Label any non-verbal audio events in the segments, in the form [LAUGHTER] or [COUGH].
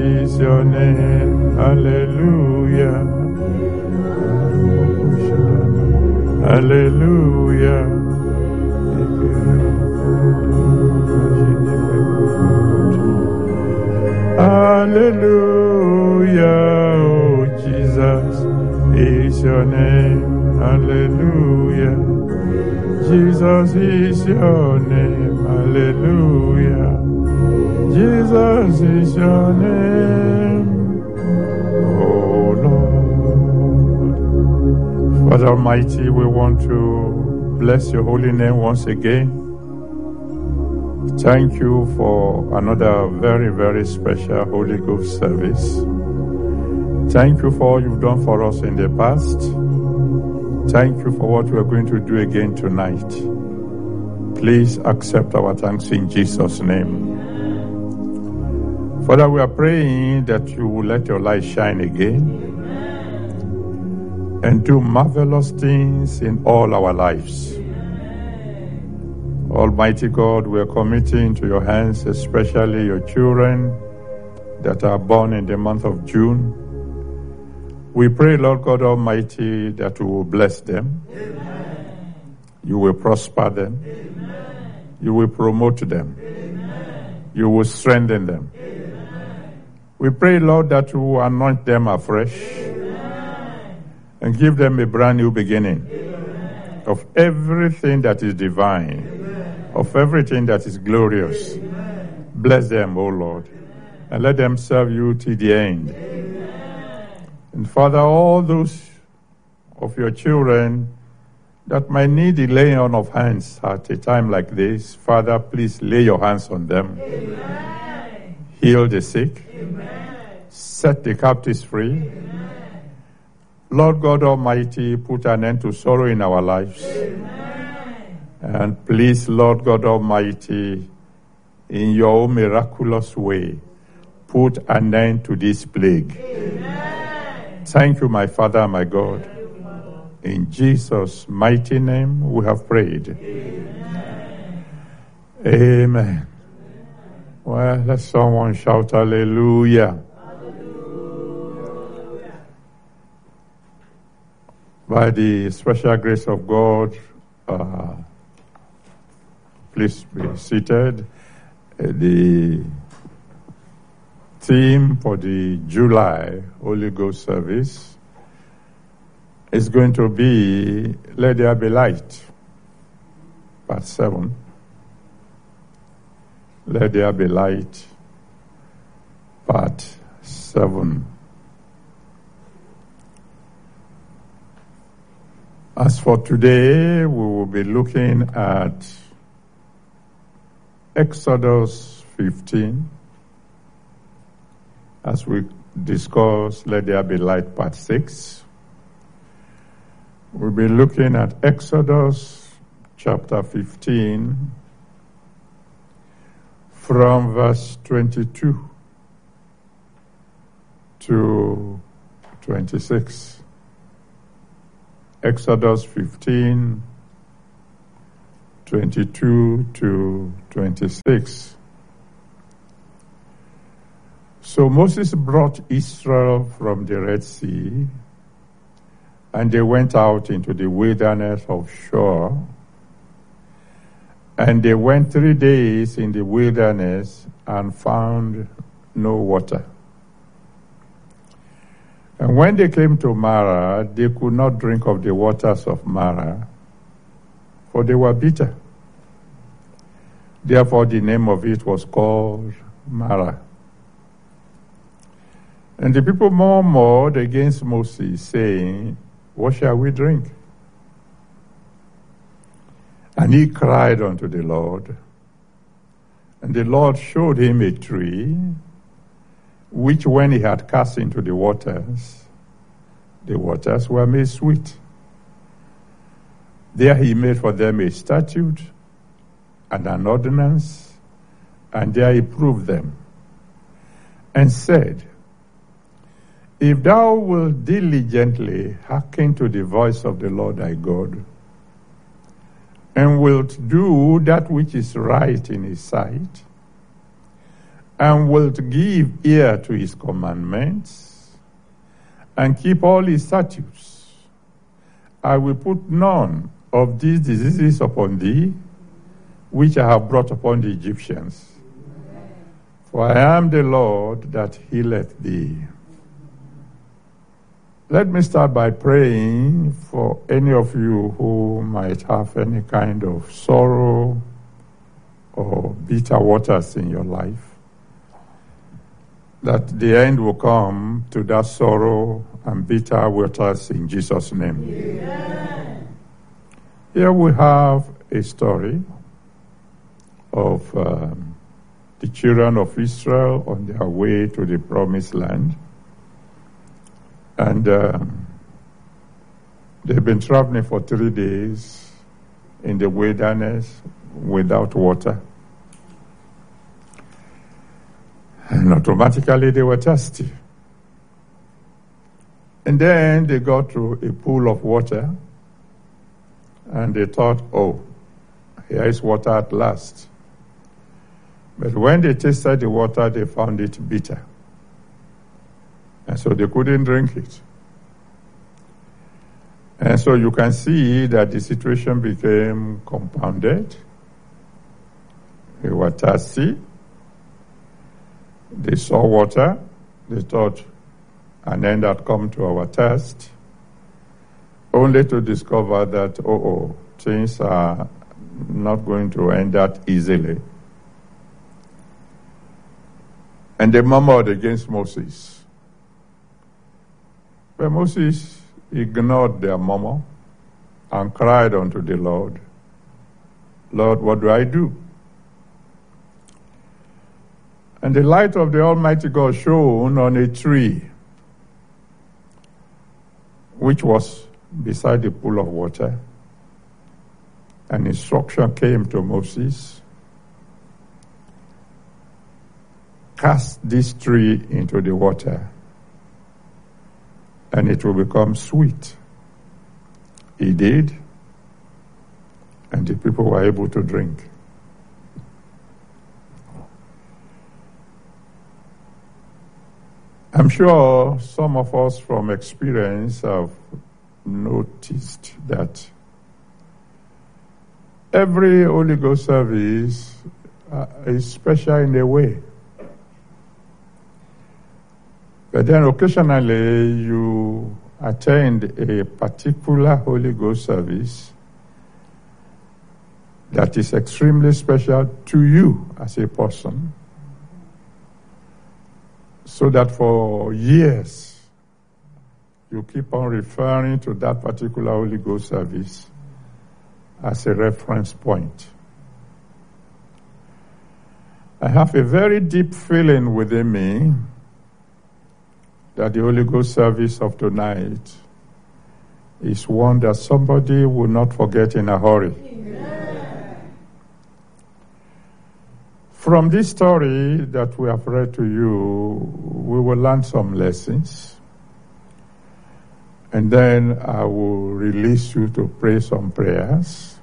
Jesus is your name. Hallelujah. Hallelujah. Hallelujah. Oh, Jesus is your name. Hallelujah. Jesus is your name. Hallelujah. Jesus is your name. Oh Lord. Father Almighty, we want to bless your holy name once again. Thank you for another very, very special Holy Ghost service. Thank you for all you've done for us in the past. Thank you for what we're going to do again tonight. Please accept our thanks in Jesus' name. Father, we are praying that you will let your light shine again and do marvelous things in all our lives. Almighty God, we are committing to your hands, especially your children that are born in the month of June. We pray, Lord God Almighty, that you will bless them. Amen. You will prosper them. Amen. You will promote them. Amen. You will strengthen them. We pray, Lord, that you will anoint them afresh and give them a brand new beginning of everything that is divine of everything that is glorious. Amen. Bless them, O Lord, Amen. and let them serve you to the end. Amen. And Father, all those of your children that might need the laying on of hands at a time like this, Father, please lay your hands on them. Heal the sick. Set the captives free. Lord God Almighty, put an end to sorrow in our lives. And please, Lord God Almighty, in your miraculous way, put an end to this plague. Amen. Thank you, my Father, my God. In Jesus' mighty name we have prayed. Amen. Amen. Well, let someone shout hallelujah. By the special grace of God, uh, please be seated. Uh, the theme for the July Holy Ghost service is going to be Let There Be Light, part 7. Let There Be Light, part 7. As for today, we will be looking at Exodus 15 as we discuss Let There Be Light Part 6. We'll be looking at Exodus chapter 15 from verse 22 to 26. Exodus 15, 22 to 26. So Moses brought Israel from the Red Sea, and they went out into the wilderness of Shur. And they went three days in the wilderness and found no water. And when they came to Marah, they could not drink of the waters of Marah, for they were bitter. Therefore, the name of it was called Marah. And the people murmured against Moses, saying, What shall we drink? And he cried unto the Lord. And the Lord showed him a tree which when he had cast into the waters, the waters were made sweet. There he made for them a statute and an ordinance, and there he proved them, and said, If thou wilt diligently hearken to the voice of the Lord thy God, and wilt do that which is right in his sight, and wilt give ear to his commandments and keep all his statutes, I will put none of these diseases upon thee, which I have brought upon the Egyptians. For I am the Lord that healeth thee. Let me start by praying for any of you who might have any kind of sorrow or bitter waters in your life that the end will come to that sorrow and bitter waters in Jesus' name. Amen. Here we have a story of um, the children of Israel on their way to the promised land. And um, they've been traveling for three days in the wilderness without water. And automatically they were thirsty. And then they got to a pool of water and they thought, oh, here is water at last. But when they tasted the water, they found it bitter. And so they couldn't drink it. And so you can see that the situation became compounded. They were thirsty. They saw water. They thought an end had come to our test, only to discover that, oh, oh, things are not going to end that easily. And they murmured against Moses. But Moses ignored their murmur and cried unto the Lord, Lord, what do I do? And the light of the Almighty God shone on a tree which was beside the pool of water. An instruction came to Moses cast this tree into the water, and it will become sweet. He did, and the people were able to drink. I'm sure some of us from experience have noticed that every Holy Ghost service uh, is special in a way. But then occasionally you attend a particular Holy Ghost service that is extremely special to you as a person so that for years you keep on referring to that particular Holy Ghost service as a reference point. I have a very deep feeling within me that the Holy Ghost service of tonight is one that somebody will not forget in a hurry. From this story that we have read to you, we will learn some lessons. And then I will release you to pray some prayers.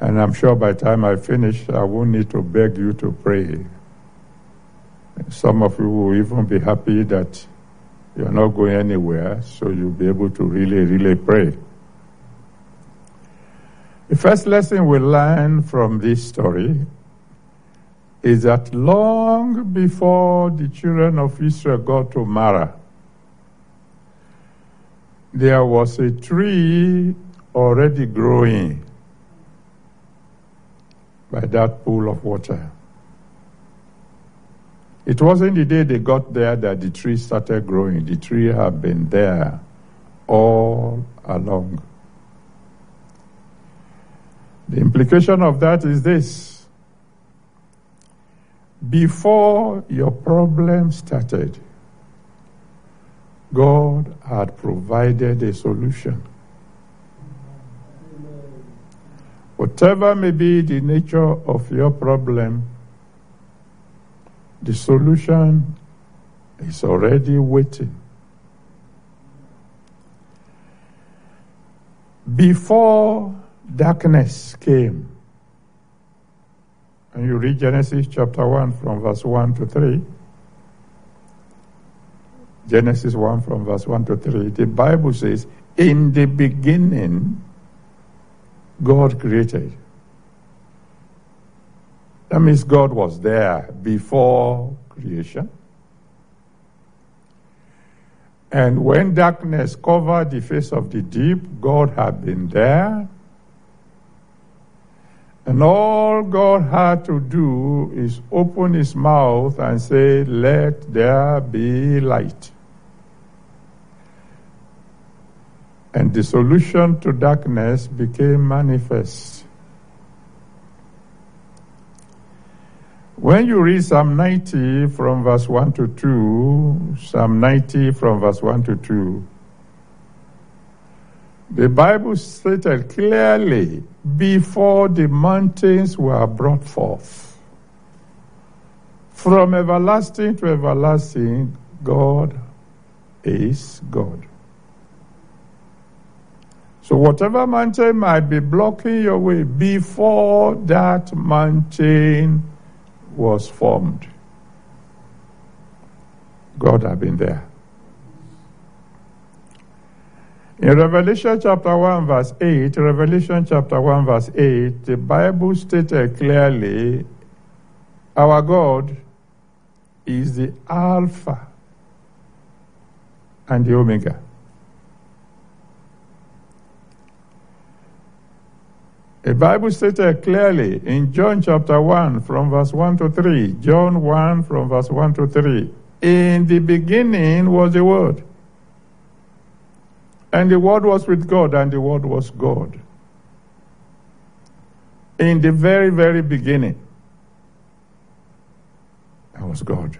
And I'm sure by the time I finish, I won't need to beg you to pray. Some of you will even be happy that you're not going anywhere, so you'll be able to really, really pray. The first lesson we learn from this story is that long before the children of Israel got to Marah, there was a tree already growing by that pool of water. It wasn't the day they got there that the tree started growing. The tree had been there all along. The implication of that is this before your problem started, God had provided a solution. Whatever may be the nature of your problem, the solution is already waiting. Before darkness came, and you read Genesis chapter 1 from verse 1 to 3, Genesis 1 from verse 1 to 3, the Bible says, In the beginning, God created. That means God was there before creation. And when darkness covered the face of the deep, God had been there and all God had to do is open his mouth and say, Let there be light. And the solution to darkness became manifest. When you read Psalm 90 from verse 1 to 2, Psalm 90 from verse 1 to 2, the Bible stated clearly before the mountains were brought forth. From everlasting to everlasting, God is God. So, whatever mountain might be blocking your way before that mountain was formed, God had been there. In Revelation chapter 1 verse 8, Revelation chapter 1 verse 8, the Bible stated clearly, our God is the Alpha and the Omega. The Bible stated clearly in John chapter 1 from verse 1 to 3, John 1 from verse 1 to 3, in the beginning was the Word and the Word was with God, and the Word was God. In the very, very beginning, that was God.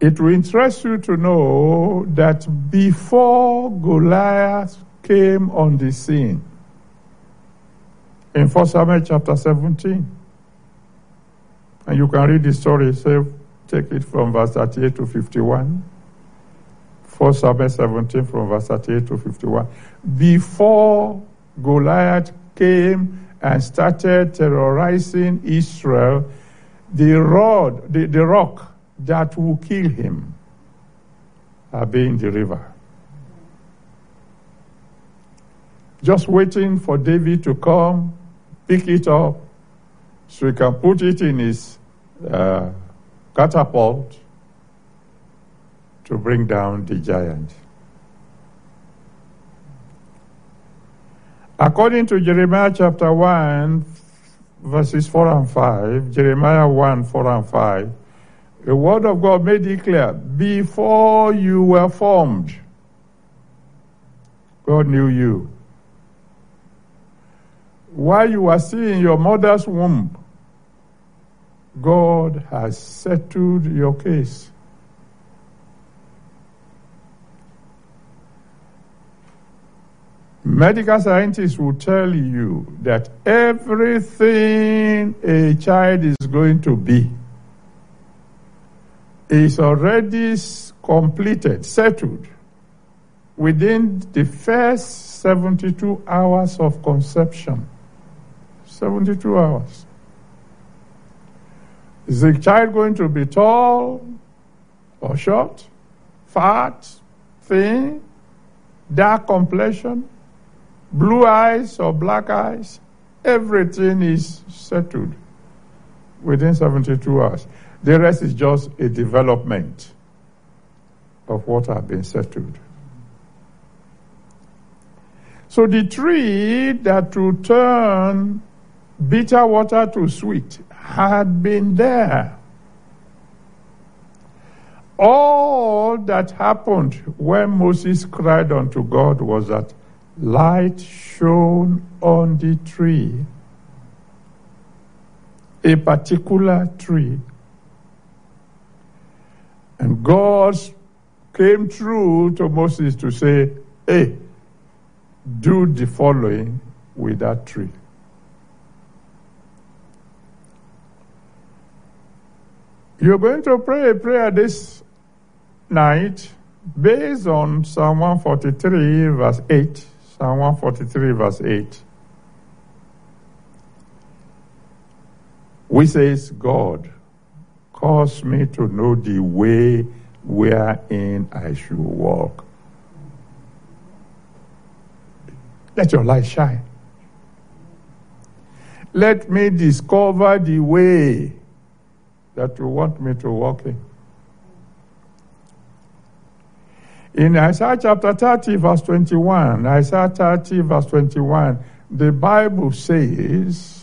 It will interest you to know that before Goliath came on the scene, in 1 Samuel chapter 17, and you can read the story, say, take it from verse 38 to 51. 1 Samuel 17 from verse 38 to 51. Before Goliath came and started terrorizing Israel, the rod, the, the rock that will kill him had been the river. Just waiting for David to come, pick it up, so he can put it in his uh, catapult to bring down the giant. According to Jeremiah chapter 1, verses 4 and 5, Jeremiah 1, 4 and 5, the word of God made it clear before you were formed, God knew you. While you were still in your mother's womb, God has settled your case. Medical scientists will tell you that everything a child is going to be is already completed, settled within the first 72 hours of conception. 72 hours. Is the child going to be tall or short, fat, thin, dark complexion, blue eyes or black eyes? Everything is settled within 72 hours. The rest is just a development of what has been settled. So the tree that will turn bitter water to sweet had been there. All that happened when Moses cried unto God was that light shone on the tree, a particular tree. And God came through to Moses to say, Hey, do the following with that tree. You're going to pray a prayer this night based on Psalm 143, verse 8. Psalm 143, verse 8. Which says, God, cause me to know the way wherein I should walk. Let your light shine. Let me discover the way that you want me to walk in. In Isaiah chapter 30, verse 21, Isaiah 30, verse 21, the Bible says,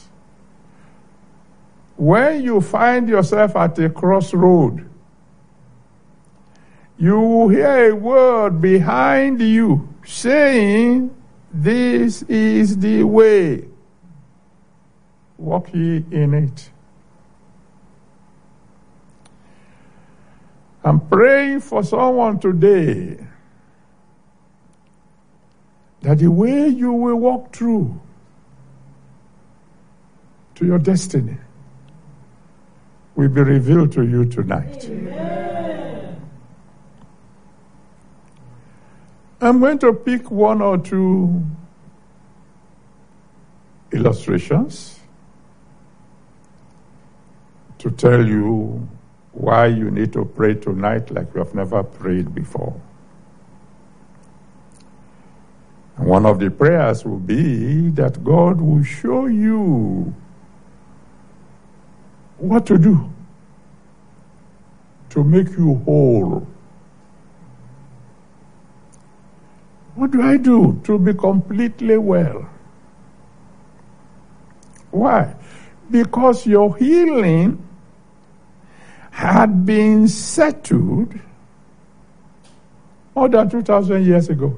when you find yourself at a crossroad, you will hear a word behind you saying, This is the way. Walk ye in it. I'm praying for someone today that the way you will walk through to your destiny will be revealed to you tonight. Amen. I'm going to pick one or two illustrations to tell you why you need to pray tonight like you have never prayed before. And one of the prayers will be that God will show you what to do to make you whole. What do I do to be completely well? Why? Because your healing had been settled more than 2,000 years ago.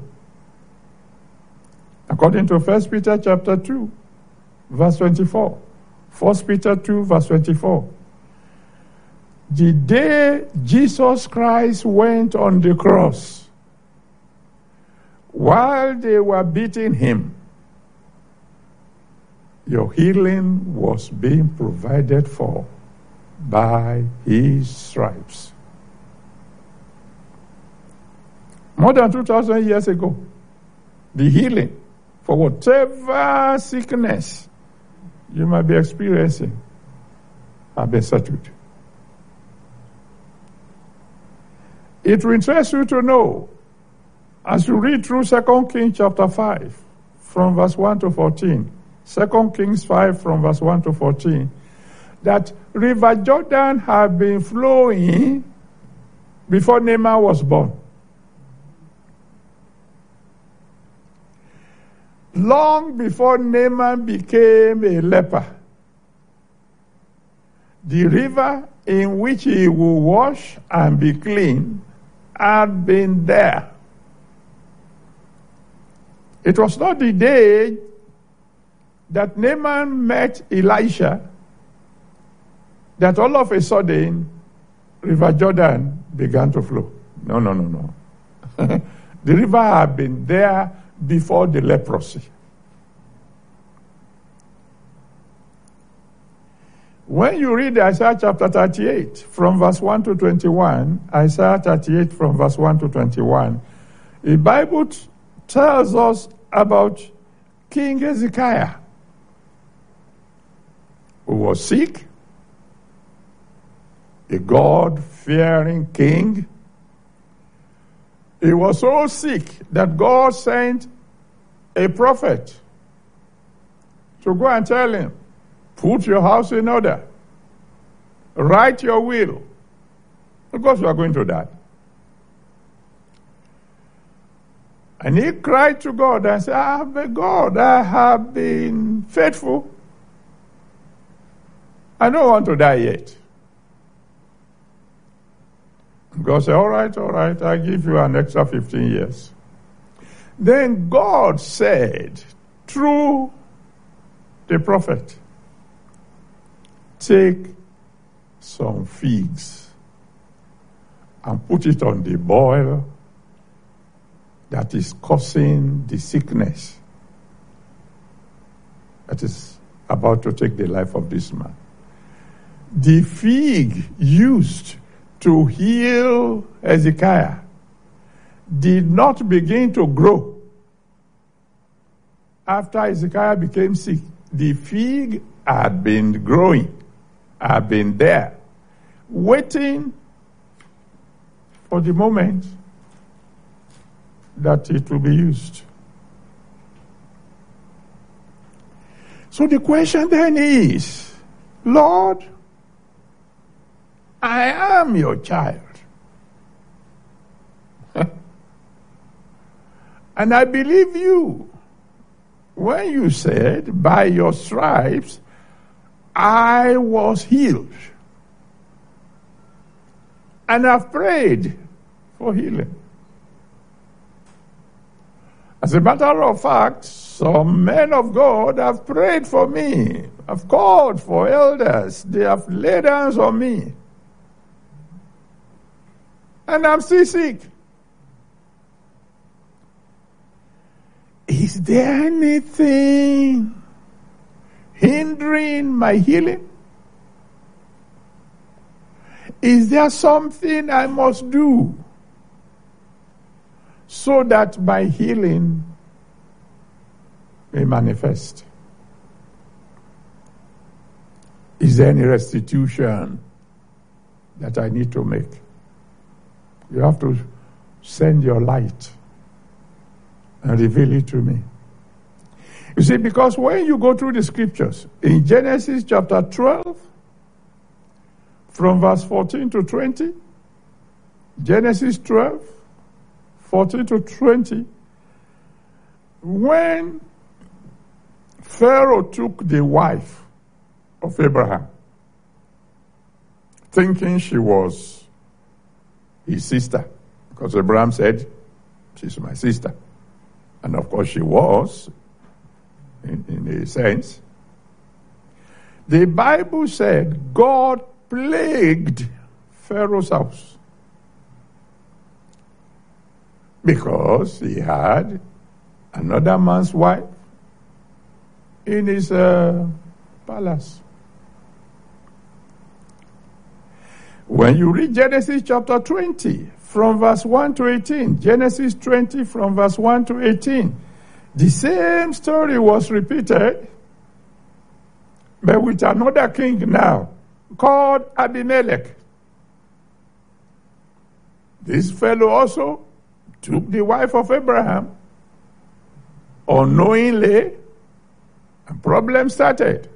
According to 1 Peter chapter 2, verse 24. 1 Peter 2, verse 24. The day Jesus Christ went on the cross, while they were beating him, your healing was being provided for by his stripes. more than 2,000 years ago. The healing for whatever sickness you might be experiencing have been settled. It will interest you to know, as you read through 2 Kings chapter 5, from verse 1 to 14, 2 Kings 5 from verse 1 to 14, that River Jordan had been flowing before Naaman was born. Long before Naaman became a leper, the river in which he would wash and be clean had been there. It was not the day that Naaman met Elisha that all of a sudden River Jordan began to flow. No, no, no, no. [LAUGHS] the river had been there before the leprosy. When you read Isaiah chapter 38 from verse 1 to 21, Isaiah 38 from verse 1 to 21, the Bible tells us about King Hezekiah, who was sick, a God fearing king. He was so sick that God sent a prophet to go and tell him, Put your house in order, write your will, because you are going to die. And he cried to God and said, I have been God, I have been faithful. I don't want to die yet. God said, All right, all right, I'll give you an extra 15 years. Then God said, through the prophet, take some figs and put it on the boil that is causing the sickness that is about to take the life of this man. The fig used to heal Hezekiah did not begin to grow after Hezekiah became sick. The fig had been growing, had been there, waiting for the moment that it will be used. So the question then is, Lord, I am your child. [LAUGHS] and I believe you when you said, By your stripes I was healed. And I've prayed for healing. As a matter of fact, some men of God have prayed for me, have called for elders, they have laid hands on me. And I'm still sick. Is there anything hindering my healing? Is there something I must do so that my healing may manifest? Is there any restitution that I need to make? You have to send your light and reveal it to me. You see, because when you go through the scriptures, in Genesis chapter 12, from verse 14 to 20, Genesis 12, 14 to 20, when Pharaoh took the wife of Abraham, thinking she was his sister, because Abraham said, She's my sister. And of course, she was, in, in a sense. The Bible said God plagued Pharaoh's house because he had another man's wife in his uh, palace. When you read Genesis chapter 20, from verse 1 to 18. Genesis 20 from verse 1 to 18. The same story was repeated, but with another king now, called Abimelech. This fellow also took the wife of Abraham unknowingly, and problem started.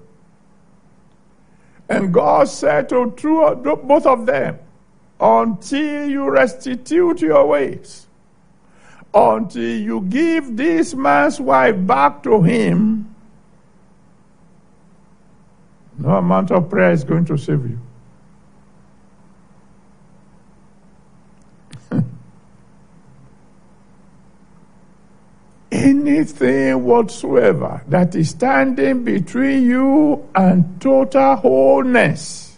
And God said to both of them, until you restitute your ways, until you give this man's wife back to him, no amount of prayer is going to save you. Anything whatsoever that is standing between you and total wholeness,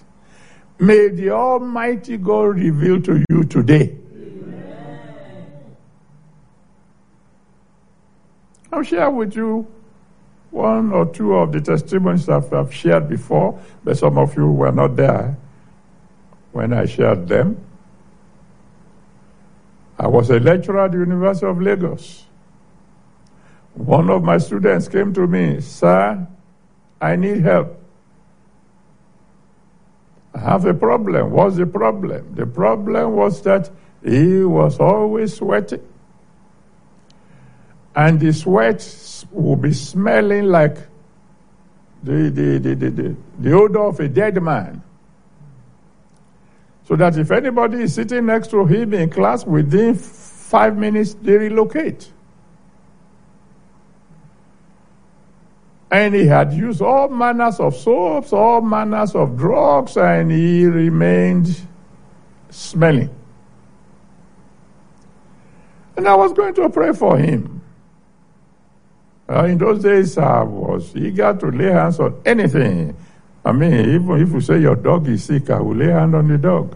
may the Almighty God reveal to you today. I'll share with you one or two of the testimonies that I've shared before, but some of you were not there when I shared them. I was a lecturer at the University of Lagos. One of my students came to me, Sir, I need help. I have a problem. What's the problem? The problem was that he was always sweating. And the sweat would be smelling like the, the, the, the, the, the odor of a dead man. So that if anybody is sitting next to him in class, within five minutes, they relocate. And he had used all manners of soaps, all manners of drugs, and he remained smelling. And I was going to pray for him. Uh, in those days, I was eager to lay hands on anything. I mean, even if you say your dog is sick, I will lay hand on the dog.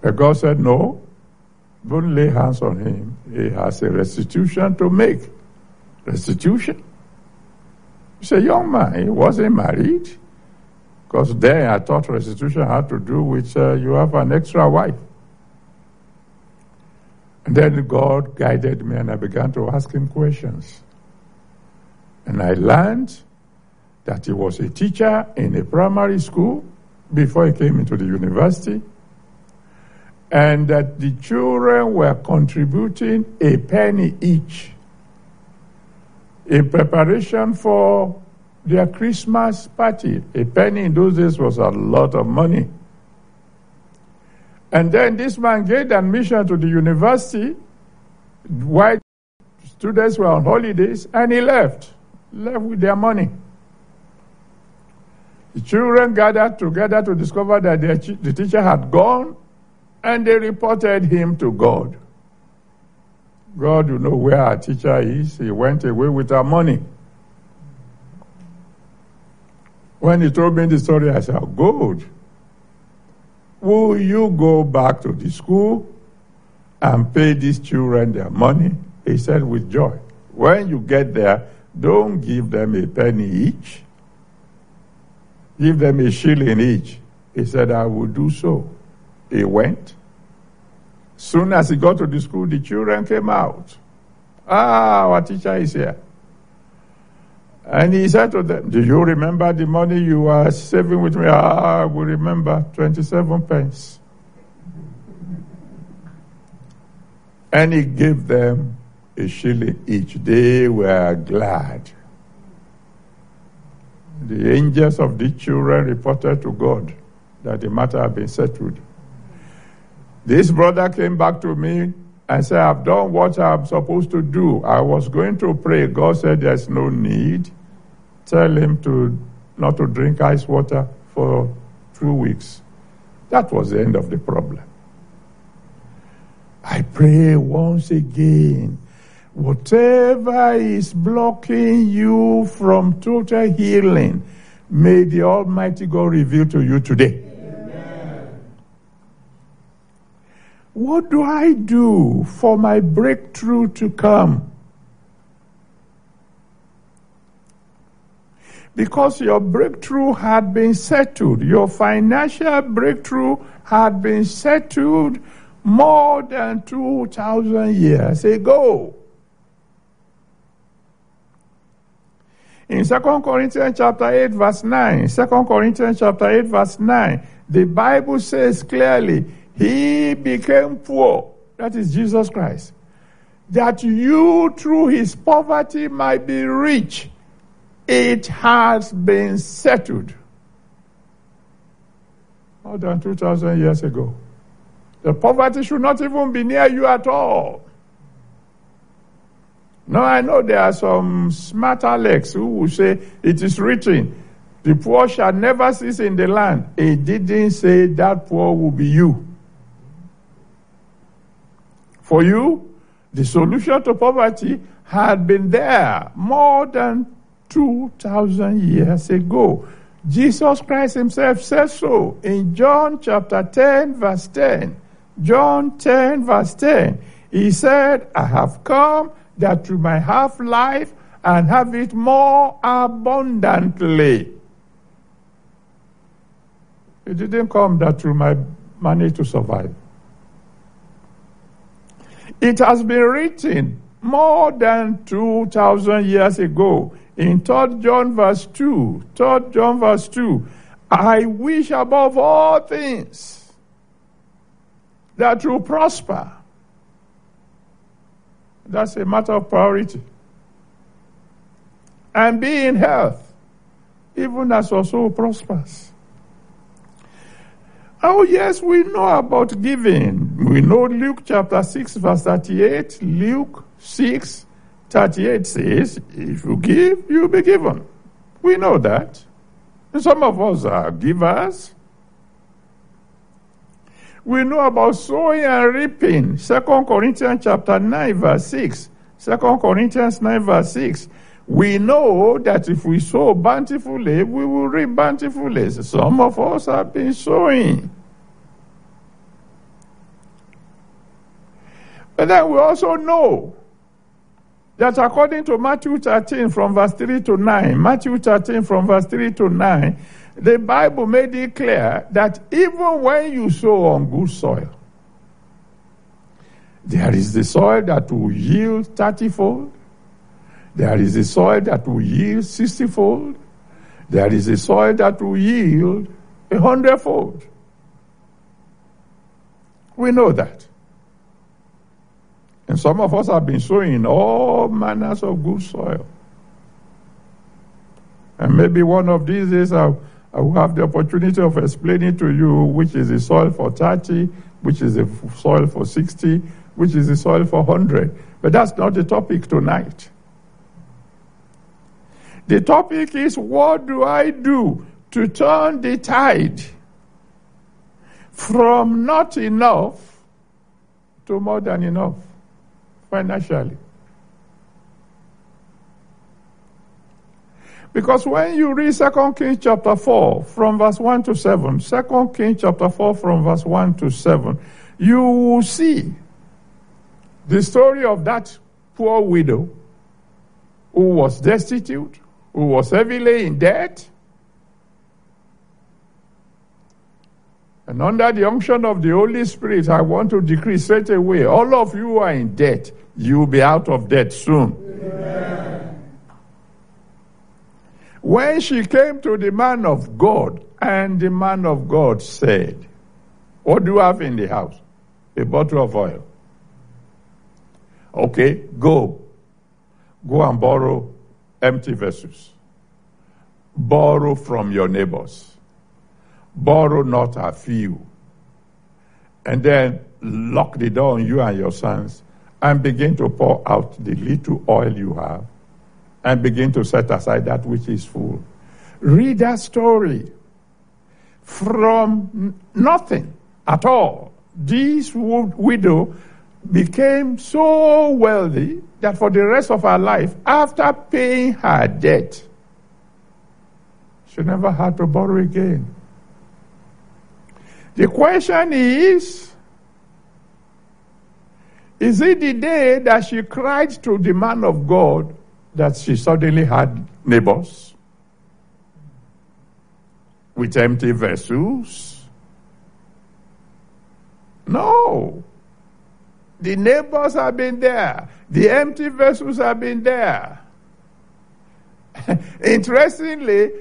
But God said, no, don't lay hands on him. He has a restitution to make. Restitution. He's a young man. He wasn't married. Because then I thought restitution had to do with uh, you have an extra wife. And then God guided me and I began to ask him questions. And I learned that he was a teacher in a primary school before he came into the university. And that the children were contributing a penny each in preparation for their Christmas party. A penny in those days was a lot of money. And then this man gained admission to the university while students were on holidays, and he left, left with their money. The children gathered together to discover that their, the teacher had gone, and they reported him to God. God, you know where our teacher is. He went away with our money. When he told me the story, I said, Good. Will you go back to the school and pay these children their money? He said, With joy. When you get there, don't give them a penny each. Give them a shilling each. He said, I will do so. He went. Soon as he got to the school, the children came out. Ah, our teacher is here. And he said to them, Do you remember the money you were saving with me? Ah, we remember 27 pence. And he gave them a shilling each. They were glad. The angels of the children reported to God that the matter had been settled. This brother came back to me and said, I've done what I'm supposed to do. I was going to pray. God said, There's no need. Tell him to not to drink ice water for two weeks. That was the end of the problem. I pray once again. Whatever is blocking you from total healing, may the Almighty God reveal to you today. What do I do for my breakthrough to come? because your breakthrough had been settled. Your financial breakthrough had been settled more than 2,000 years ago. In 2 Corinthians chapter 8 verse 9, 2 Corinthians chapter 8 verse 9, the Bible says clearly, He became poor, that is Jesus Christ, that you through His poverty might be rich. It has been settled. More than 2,000 years ago. The poverty should not even be near you at all. Now I know there are some smart Alex who will say it is written, the poor shall never cease in the land. It didn't say that poor will be you. For you, the solution to poverty had been there more than 2,000 years ago. Jesus Christ himself says so in John chapter 10 verse 10. John 10 verse 10. He said, I have come that you might have life and have it more abundantly. It didn't come that you might manage to survive. It has been written more than 2,000 years ago in 3 John verse 2. 3 John verse 2. I wish above all things that you prosper. That's a matter of priority. And be in health, even as your soul prospers. Oh, yes, we know about giving. We know Luke chapter 6, verse 38. Luke 6, 38 says, If you give, you'll be given. We know that. And some of us are givers. We know about sowing and reaping. 2 Corinthians chapter 9, verse 6. 2 Corinthians 9, verse 6. We know that if we sow bountifully, we will reap bountifully. Some of us have been sowing. But then we also know that according to Matthew 13 from verse 3 to 9, Matthew 13 from verse 3 to 9, the Bible made it clear that even when you sow on good soil, there is the soil that will yield 30 fold, there is a soil that will yield 60 fold, there is a soil that will yield a hundredfold. We know that. And some of us have been sowing all manners of good soil. And maybe one of these days I'll, I will have the opportunity of explaining to you which is the soil for 30, which is the soil for 60, which is the soil for 100. But that's not the topic tonight. The topic is what do I do to turn the tide from not enough to more than enough financially? Because when you read 2 Kings chapter 4 from verse 1 to 7, 2 Kings chapter 4 from verse 1 to 7, you will see the story of that poor widow who was destitute, who was heavily in debt. And under the unction of the Holy Spirit, I want to decree straight away all of you are in debt. You will be out of debt soon. Amen. When she came to the man of God, and the man of God said, What do you have in the house? A bottle of oil. Okay, go. Go and borrow empty vessels. Borrow from your neighbors. Borrow not a few. And then lock the door on you and your sons and begin to pour out the little oil you have and begin to set aside that which is full. Read that story from nothing at all. This widow became so wealthy that for the rest of her life, after paying her debt, she never had to borrow again. The question is, is it the day that she cried to the man of God that she suddenly had neighbors. with empty vessels? No. The neighbors have been there. The empty vessels have been there. [LAUGHS] Interestingly,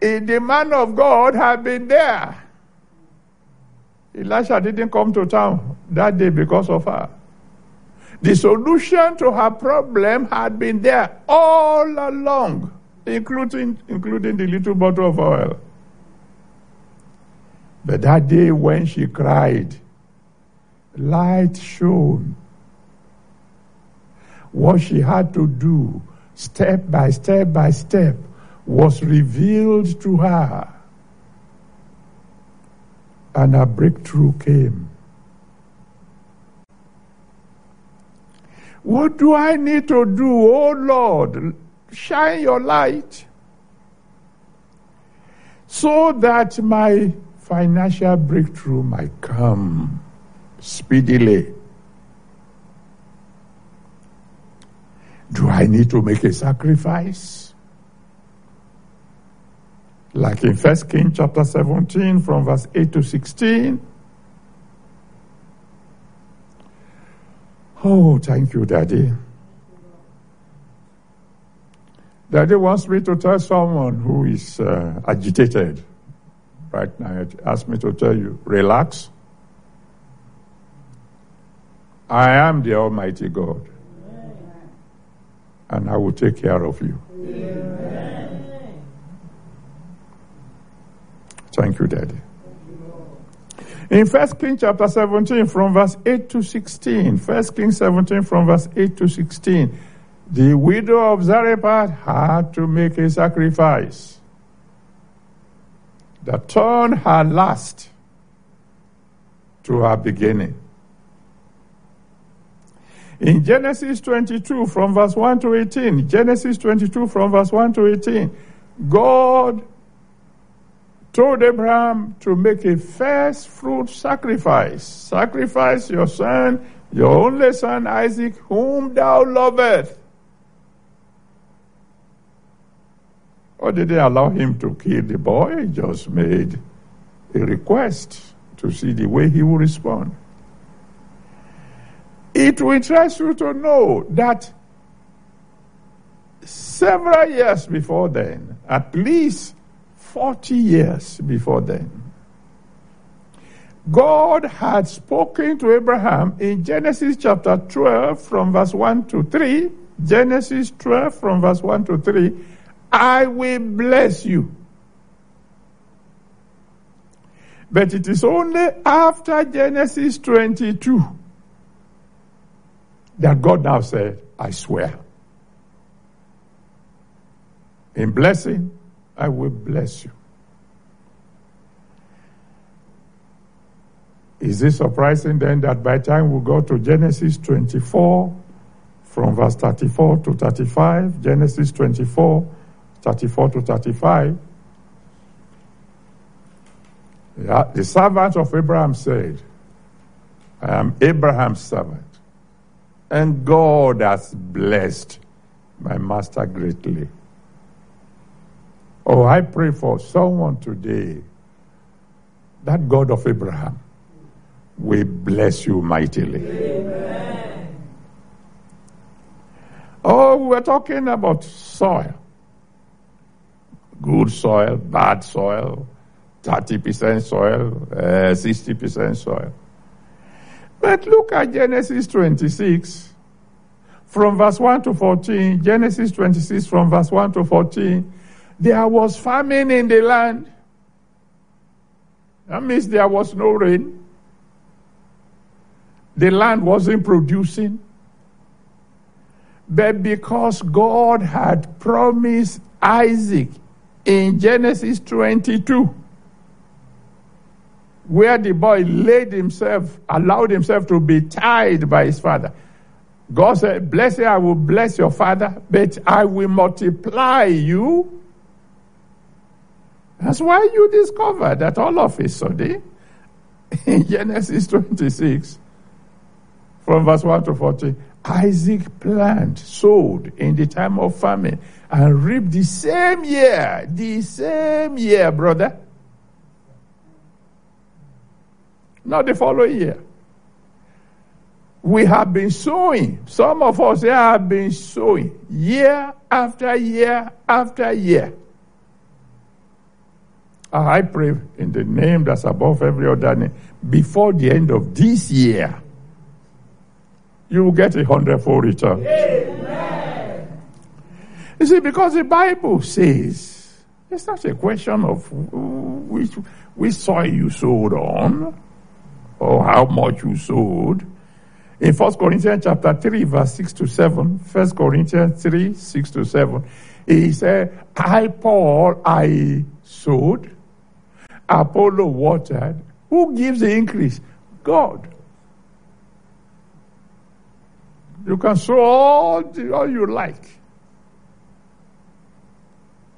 the man of God had been there. Elisha didn't come to town that day because of her. The solution to her problem had been there all along, including, including the little bottle of oil. But that day when she cried, light shone. What she had to do, step by step by step, was revealed to her. And a breakthrough came. What do I need to do, oh Lord? Shine your light so that my financial breakthrough might come speedily. Do I need to make a sacrifice? Like in 1 Kings chapter 17 from verse 8 to 16. Oh, thank you, Daddy. Daddy wants me to tell someone who is uh, agitated right now. He Ask me to tell you, relax. I am the Almighty God. And I will take care of you. Amen. Thank you, Daddy. In 1 Kings chapter 17 from verse 8 to 16, 1 Kings 17 from verse 8 to 16, the widow of Zarephath had to make a sacrifice that turned her last to her beginning. In Genesis 22 from verse 1 to 18, Genesis 22 from verse 1 to 18, God told Abraham to make a first fruit sacrifice. Sacrifice your son, your only son Isaac, whom thou lovest. Or did they allow him to kill the boy? He just made a request to see the way he would respond. It will interest you to know that several years before then, at least 40 years before then. God had spoken to Abraham in Genesis chapter 12 from verse 1 to 3. Genesis 12 from verse 1 to 3. I will bless you. But it is only after Genesis 22 that God now said, I swear. In blessing, I will bless you. Is it surprising then that by the time we go to Genesis 24, from verse 34 to 35, Genesis 24, 34 to 35, the servant of Abraham said, I am Abraham's servant, and God has blessed my master greatly. Oh, I pray for someone today that God of Abraham will bless you mightily. Amen. Oh, we're talking about soil. Good soil, bad soil, 30% soil, uh, 60% soil. But look at Genesis 26 from verse 1 to 14. Genesis 26 from verse 1 to 14 there was famine in the land. That means there was no rain. The land wasn't producing. But because God had promised Isaac in Genesis 22, where the boy laid himself, allowed himself to be tied by his father. God said, Bless you, I will bless your father, but I will multiply you that's why you discover that all of a sudden, in Genesis 26, from verse 1 to 40, Isaac planted, sowed in the time of famine, and reaped the same year, the same year, brother. Not the following year. We have been sowing. Some of us here have been sowing year after year after year. I pray in the name that's above every other name, before the end of this year, you will get a hundredfold return. Amen. You see, because the Bible says it's not a question of which, which soil you sowed on or how much you sowed. In 1 Corinthians chapter 3, verse 6 to 7, 1 Corinthians 3, 6 to 7, he said, I, Paul, I sowed, Apollo watered. Who gives the increase? God. You can sow all, all you like.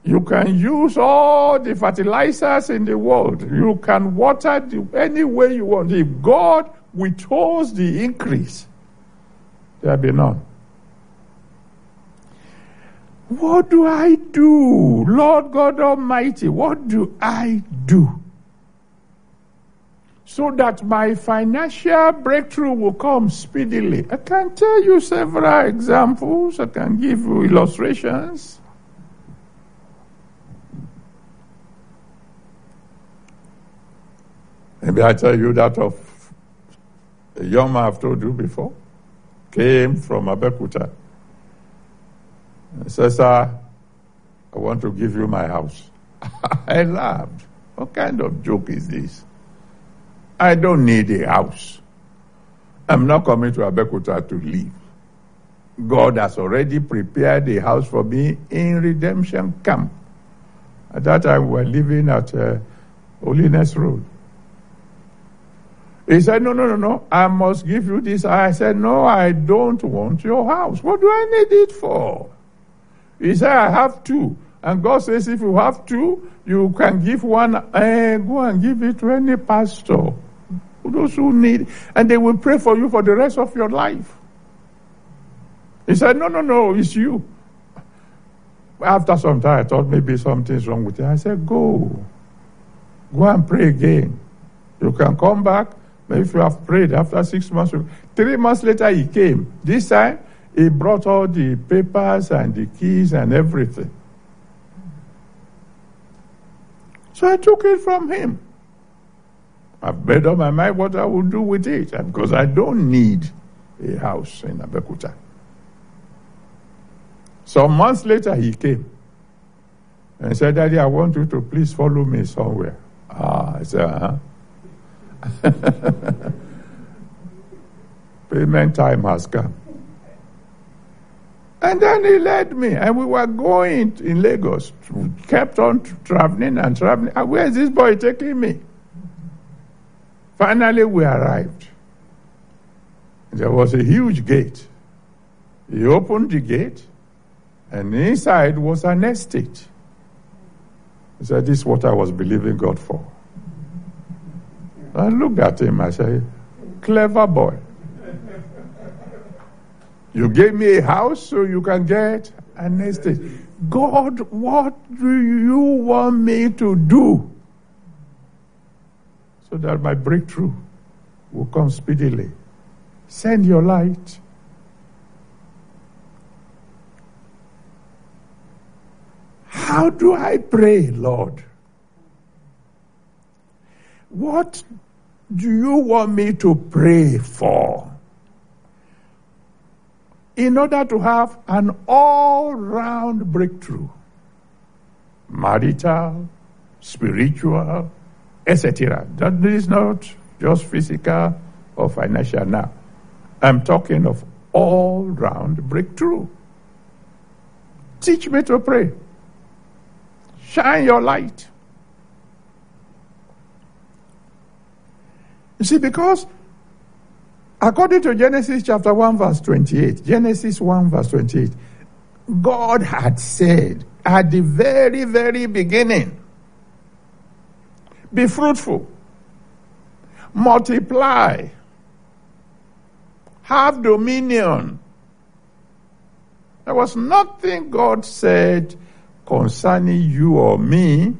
You can use all the fertilizers in the world. You can water the, any way you want. If God withholds the increase, there will be none. What do I do? Lord God Almighty, what do I do? So that my financial breakthrough will come speedily. I can tell you several examples. I can give you illustrations. Maybe I tell you that of a young man I've told you before, came from Abeokuta. Says, sir, I want to give you my house. [LAUGHS] I laughed. What kind of joke is this? I don't need a house. I'm not coming to Abeokuta to live. God has already prepared a house for me in Redemption Camp. At that time, we were living at uh, Holiness Road. He said, No, no, no, no, I must give you this. I said, No, I don't want your house. What do I need it for? He said, I have two. And God says, if you have two, you can give one, and go and give it to any pastor. Those who need, and they will pray for you for the rest of your life. He said, No, no, no, it's you. After some time, I thought maybe something's wrong with it. I said, Go. Go and pray again. You can come back. If you have prayed after six months, three months later, he came. This time, he brought all the papers and the keys and everything. So I took it from him. I've made up my mind what I will do with it because I don't need a house in Abeokuta. Some months later, he came and said, Daddy, I want you to please follow me somewhere. Ah, I said, uh huh. [LAUGHS] Payment time has come. And then he led me, and we were going in Lagos. We kept on traveling and traveling. Where is this boy taking me? Finally, we arrived. There was a huge gate. He opened the gate, and inside was an estate. He said, This is what I was believing God for. Ah, I looked at him, I said, Clever boy. You gave me a house so you can get an estate. God, what do you want me to do so that my breakthrough will come speedily? Send your light. How do I pray, Lord? What do you want me to pray for? in order to have an all round breakthrough marital, spiritual, etc. That is not just physical or financial now. I'm talking of all round breakthrough. Teach me to pray. Shine your light. You see, because According to Genesis chapter 1, verse 28, Genesis 1, verse 28, God had said at the very, very beginning, be fruitful, multiply, have dominion. There was nothing God said concerning you or me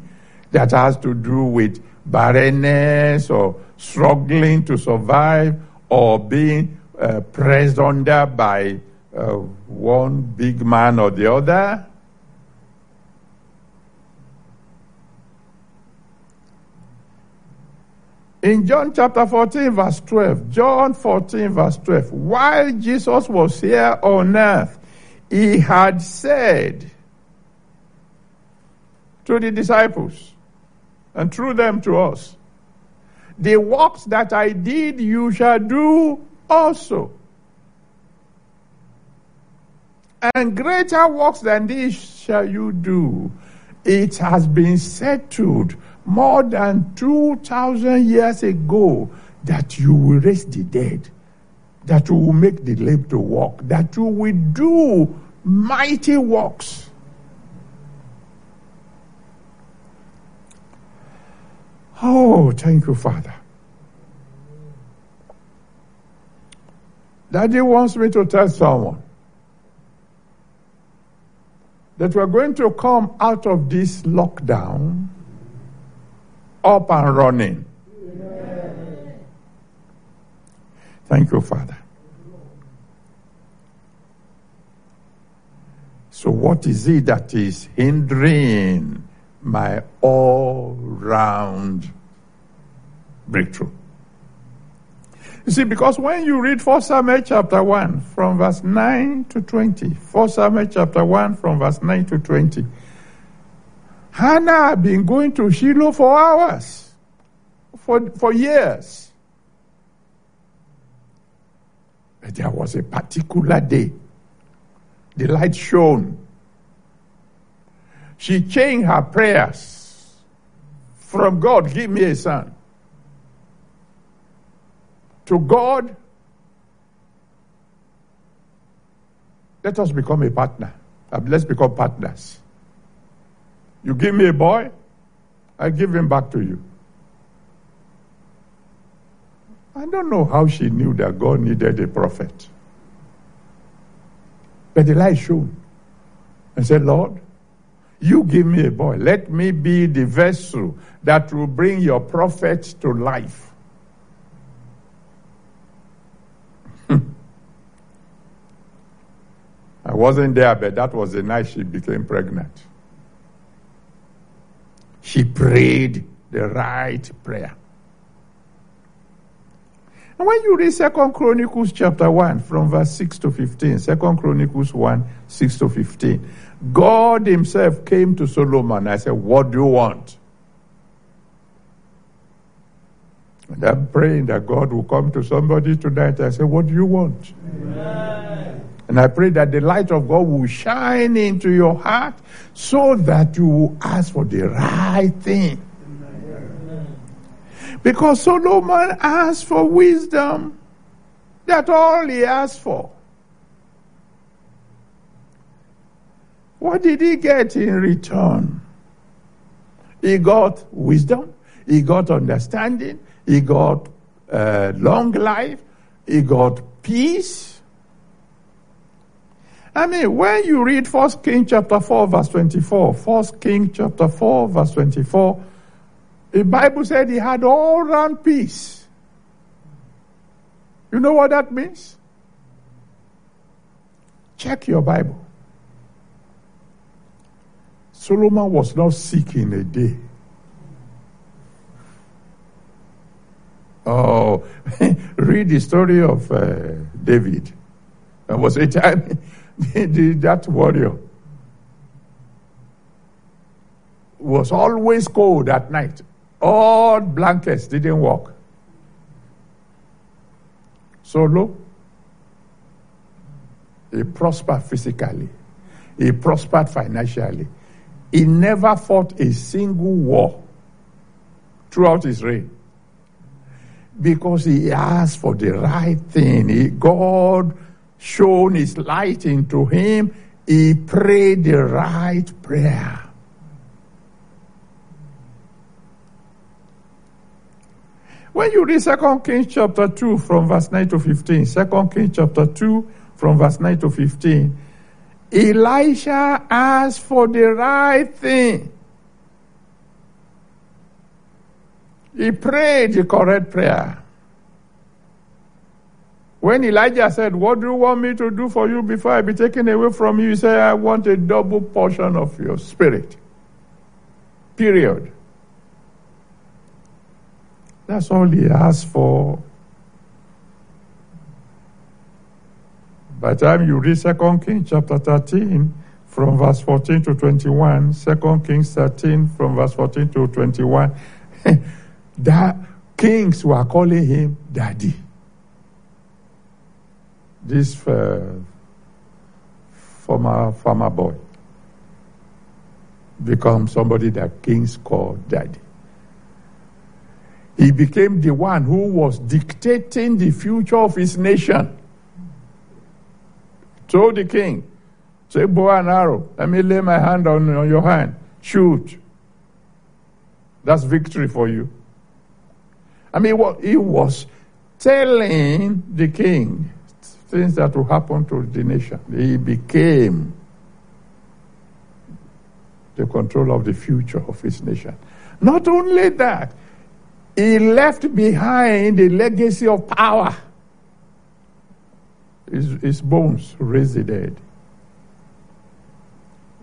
that has to do with barrenness or struggling to survive or being uh, pressed under by uh, one big man or the other. In John chapter 14, verse 12, John 14, verse 12, while Jesus was here on earth, he had said to the disciples and through them to us, The works that I did, you shall do also. And greater works than these shall you do. It has been settled more than 2,000 years ago that you will raise the dead, that you will make the lame to walk, that you will do mighty works. Oh, thank you, Father. Daddy wants me to tell someone that we're going to come out of this lockdown up and running. Thank you, Father. So, what is it that is hindering my all round breakthrough? You see, because when you read 1 Samuel chapter 1 from verse 9 to 20, 1 Samuel chapter 1 from verse 9 to 20, Hannah had been going to Shiloh for hours, for, for years. But there was a particular day. The light shone. She changed her prayers from God, give me a son, to God, let us become a partner. Uh, let's become partners. You give me a boy, I give him back to you. I don't know how she knew that God needed a prophet. But the light shone and said, Lord, you give me a boy. Let me be the vessel that will bring your prophet to life. Hmm. I wasn't there, but that was the night she became pregnant. She prayed the right prayer. And when you read Second Chronicles chapter 1 from verse 6 to 15, Second Chronicles 1, 6 to 15, God himself came to Solomon. I said, What do you want? And I'm praying that God will come to somebody tonight. I say, What do you want? Amen. And I pray that the light of God will shine into your heart so that you will ask for the right thing. Because Solomon asked for wisdom. That's all he asked for. What did he get in return? He got wisdom, he got understanding, he got uh, long life, he got peace. I mean, when you read First King chapter 4, verse 24, First King chapter 4, verse 24, the Bible said he had all round peace. You know what that means? Check your Bible. Solomon was not sick in a day. Oh, [LAUGHS] read the story of uh, David. There was a time [LAUGHS] that warrior was always cold at night. All blankets didn't work. Solo, he prospered physically. He prospered financially. He never fought a single war throughout his reign because he asked for the right thing. He, God shone his light into him. He prayed the right prayer. When you read 2 Kings chapter 2 from verse 9 to 15, 2 Kings chapter 2 from verse 9 to 15, Elisha asked for the right thing. He prayed the correct prayer. When Elijah said, What do you want me to do for you before I be taken away from you? He said, I want a double portion of your spirit. Period. That's all he asked for. By the time you read 2 Kings chapter 13, from verse 14 to 21, 2 Kings 13, from verse 14 to 21, [LAUGHS] that kings were calling him daddy this uh, former farmer boy become somebody that kings call daddy. He became the one who was dictating the future of his nation. Told the king, say bow and arrow, let me lay my hand on, on your hand, shoot. That's victory for you. I mean, what he was telling the king things that will happen to the nation. He became the control of the future of his nation. Not only that, he left behind a legacy of power. His, his bones dead.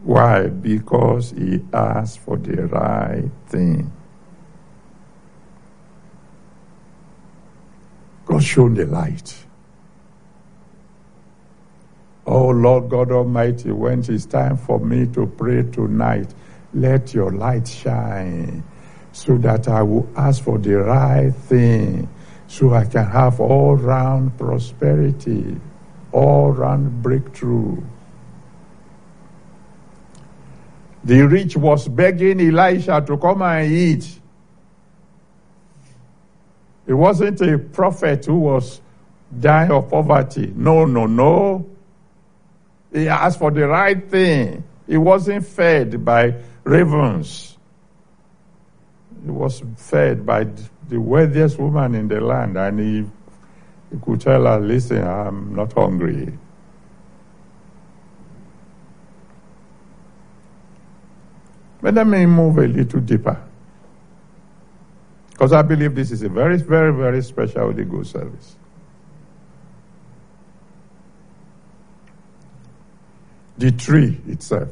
Why? Because he asked for the right thing. God shone the light. Oh Lord God Almighty, when it's time for me to pray tonight, let your light shine so that I will ask for the right thing so I can have all round prosperity, all round breakthrough. The rich was begging Elisha to come and eat. It wasn't a prophet who was dying of poverty. No, no, no. He asked for the right thing. He wasn't fed by ravens. He was fed by the wealthiest woman in the land, and he, he could tell her, Listen, I'm not hungry. But let me move a little deeper. Because I believe this is a very, very, very special Holy Ghost service. the tree itself.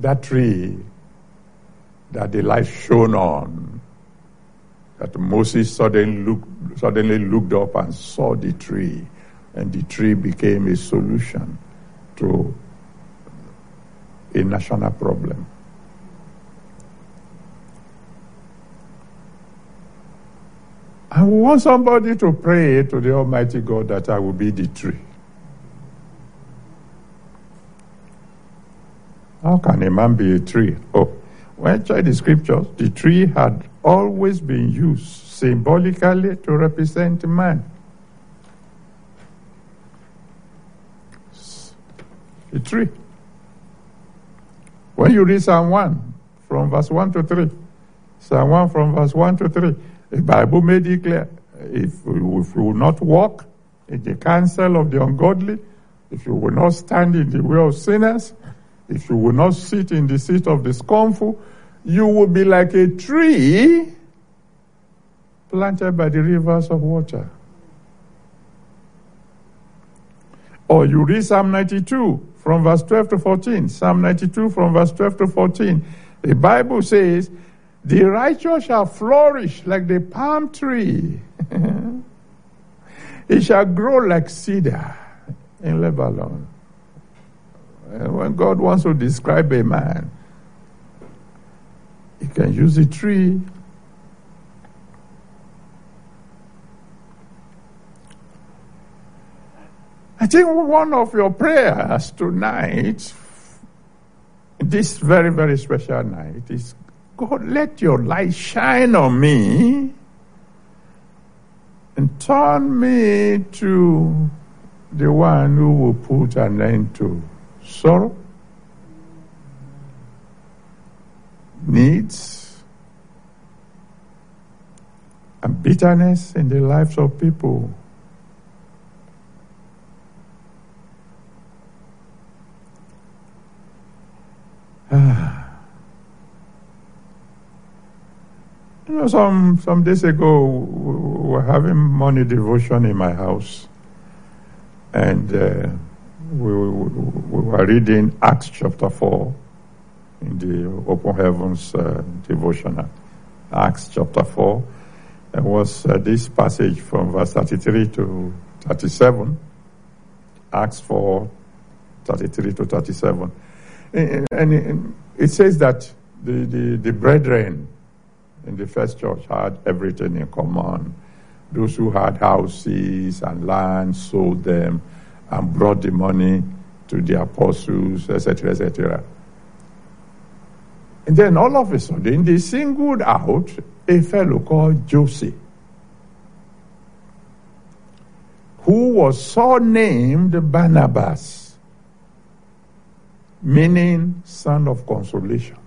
That tree that the light shone on, that Moses suddenly looked, suddenly looked up and saw the tree, and the tree became a solution to a national problem. I want somebody to pray to the Almighty God that I will be the tree. How can a man be a tree? Oh, when I check the scriptures, the tree had always been used symbolically to represent man. A tree. When you read Psalm 1 from verse 1 to 3, Psalm 1 from verse 1 to 3, the Bible made it clear if, if you will not walk in the counsel of the ungodly, if you will not stand in the way of sinners, if you will not sit in the seat of the scornful, you will be like a tree planted by the rivers of water. Or you read Psalm 92 from verse 12 to 14. Psalm 92 from verse 12 to 14. The Bible says, The righteous shall flourish like the palm tree. [LAUGHS] it shall grow like cedar in Lebanon. And when God wants to describe a man, he can use a tree. I think one of your prayers tonight, this very, very special night, is God, let your light shine on me and turn me to the one who will put an end to sorrow, needs, and bitterness in the lives of people. You know, some some days ago, we were having morning devotion in my house, and uh, we, we, we, were reading Acts chapter four in the Open Heavens uh, devotional. Acts chapter four. There was uh, this passage from verse thirty-three to thirty-seven. Acts four, 33 to thirty-seven, and, and it says that the, the, the brethren in the first church had everything in common. Those who had houses and land sold them and brought the money to the apostles, etc., etc. And then all of a sudden, they singled out a fellow called Joseph, who was surnamed Barnabas, meaning son of consolation.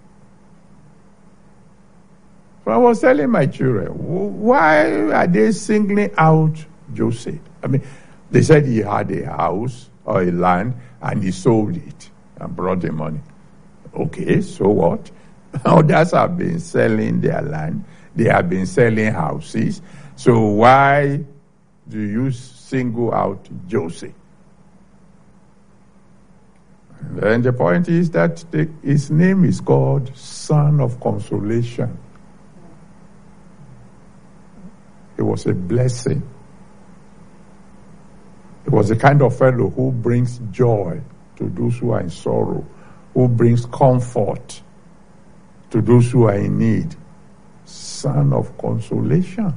So I was telling my children, why are they singling out Joseph? I mean, they said he had a house or a land and he sold it and brought the money. Okay, so what? [LAUGHS] Others have been selling their land, they have been selling houses. So why do you single out Joseph? And the point is that the, his name is called Son of Consolation. It was a blessing. It was the kind of fellow who brings joy to those who are in sorrow, who brings comfort to those who are in need. Son of consolation.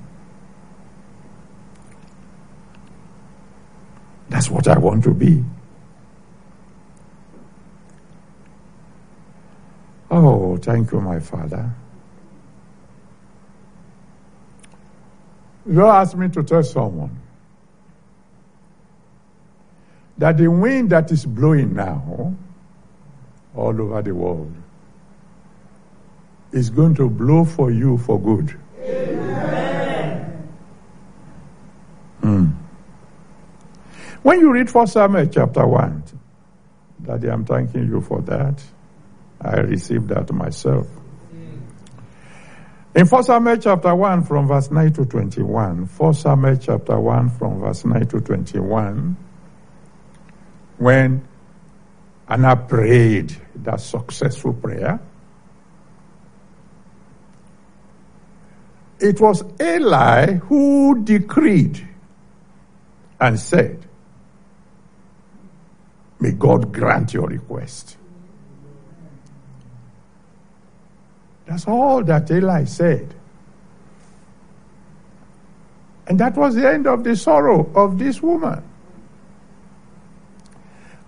That's what I want to be. Oh, thank you, my Father. You asked me to tell someone that the wind that is blowing now all over the world is going to blow for you for good. Mm. When you read 1 Samuel chapter 1, Daddy, I'm thanking you for that. I received that myself. In 1 Samuel chapter 1 from verse 9 to 21, 1 Samuel chapter 1 from verse 9 to 21, when Anna prayed that successful prayer, it was Eli who decreed and said, May God grant your request. That's all that Eli said. And that was the end of the sorrow of this woman.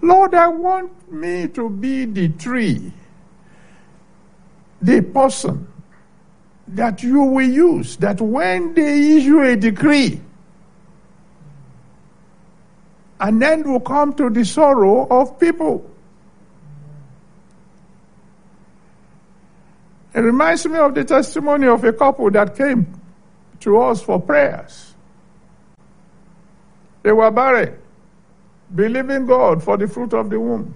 Lord, I want me to be the tree, the person that you will use, that when they issue a decree, an end will come to the sorrow of people. It reminds me of the testimony of a couple that came to us for prayers. They were barren, believing God for the fruit of the womb.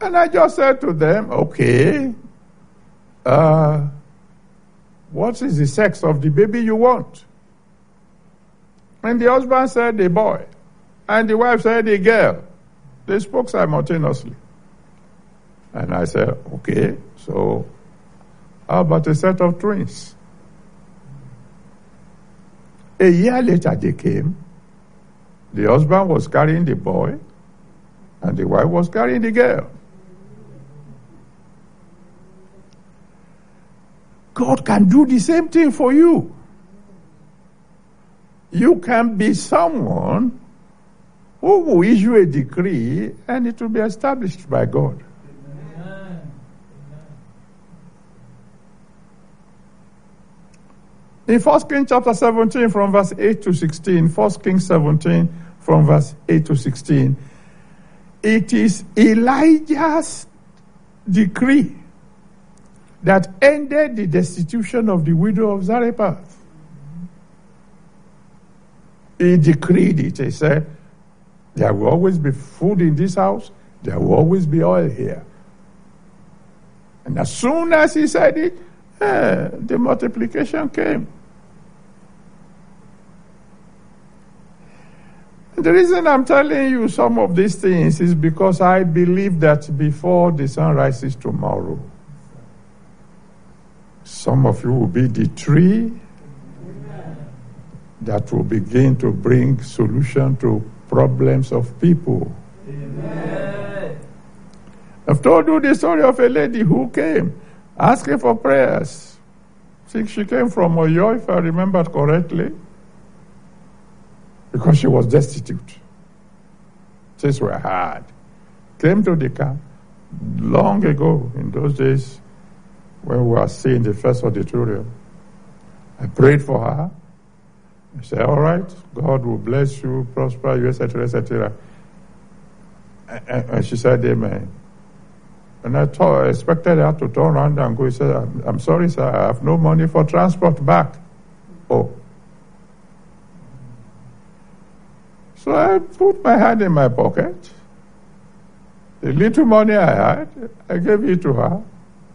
And I just said to them, okay, uh, what is the sex of the baby you want? And the husband said a boy, and the wife said a girl. They spoke simultaneously. And I said, okay, so how about a set of twins? A year later, they came. The husband was carrying the boy, and the wife was carrying the girl. God can do the same thing for you. You can be someone who will issue a decree and it will be established by God. In 1 Kings chapter 17 from verse 8 to 16, 1 Kings 17 from verse 8 to 16, it is Elijah's decree that ended the destitution of the widow of Zarephath. He decreed it. He said, There will always be food in this house, there will always be oil here. And as soon as he said it, eh, the multiplication came. The reason I'm telling you some of these things is because I believe that before the sun rises tomorrow, some of you will be the tree that will begin to bring solution to problems of people. Amen. I've told you the story of a lady who came asking for prayers. I think she came from Oyo, if I remember correctly because she was destitute. Things were hard. Came to the camp long ago, in those days when we were seeing the first auditorium. I prayed for her. I said, All right, God will bless you, prosper you, etc., etc. And she said, Amen. And I, thought, I expected her to turn around and go. He said, I'm, I'm sorry, sir, I have no money for transport back. Oh. So I put my hand in my pocket. The little money I had, I gave it to her,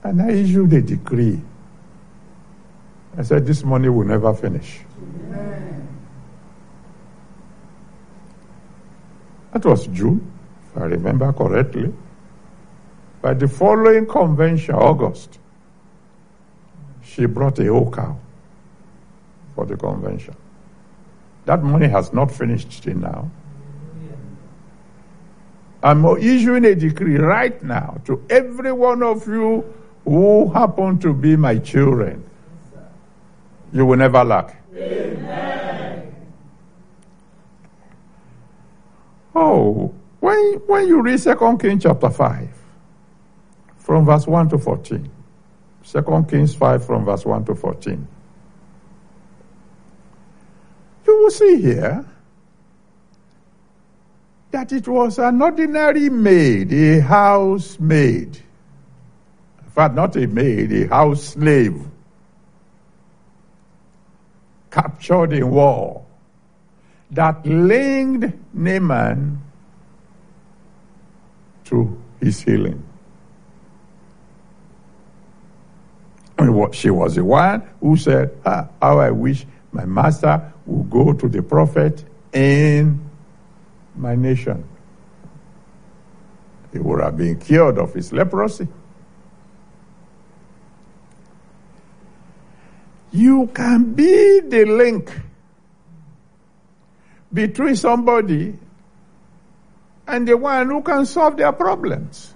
and I issued a decree. I said, This money will never finish. Amen. That was June, if I remember correctly. By the following convention, August, she brought a whole cow for the convention. That money has not finished till now. I'm issuing a decree right now to every one of you who happen to be my children. You will never lack. Amen. Oh, when, when you read Second Kings chapter 5, from verse 1 to 14, 2 Kings 5 from verse 1 to 14, you will see here that it was an ordinary maid, a housemaid. Fact, not a maid, a house slave, captured in war, that linked Naaman to his healing. She was the one who said, ah, How I wish my master would go to the prophet in my nation. He would have been cured of his leprosy. You can be the link between somebody and the one who can solve their problems.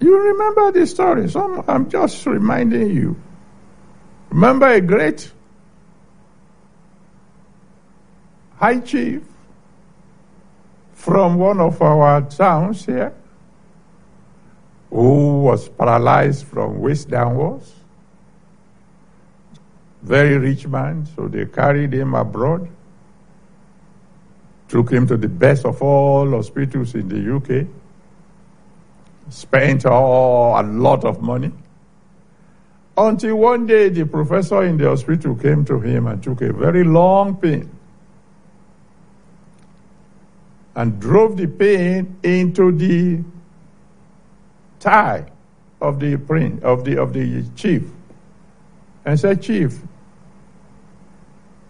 You remember the story. So I'm just reminding you. Remember a great high chief from one of our towns here who was paralyzed from waist downwards. Very rich man, so they carried him abroad, took him to the best of all hospitals in the UK spent all, a lot of money. Until one day the professor in the hospital came to him and took a very long pin and drove the pin into the thigh of the prince, of the of the chief and said, Chief,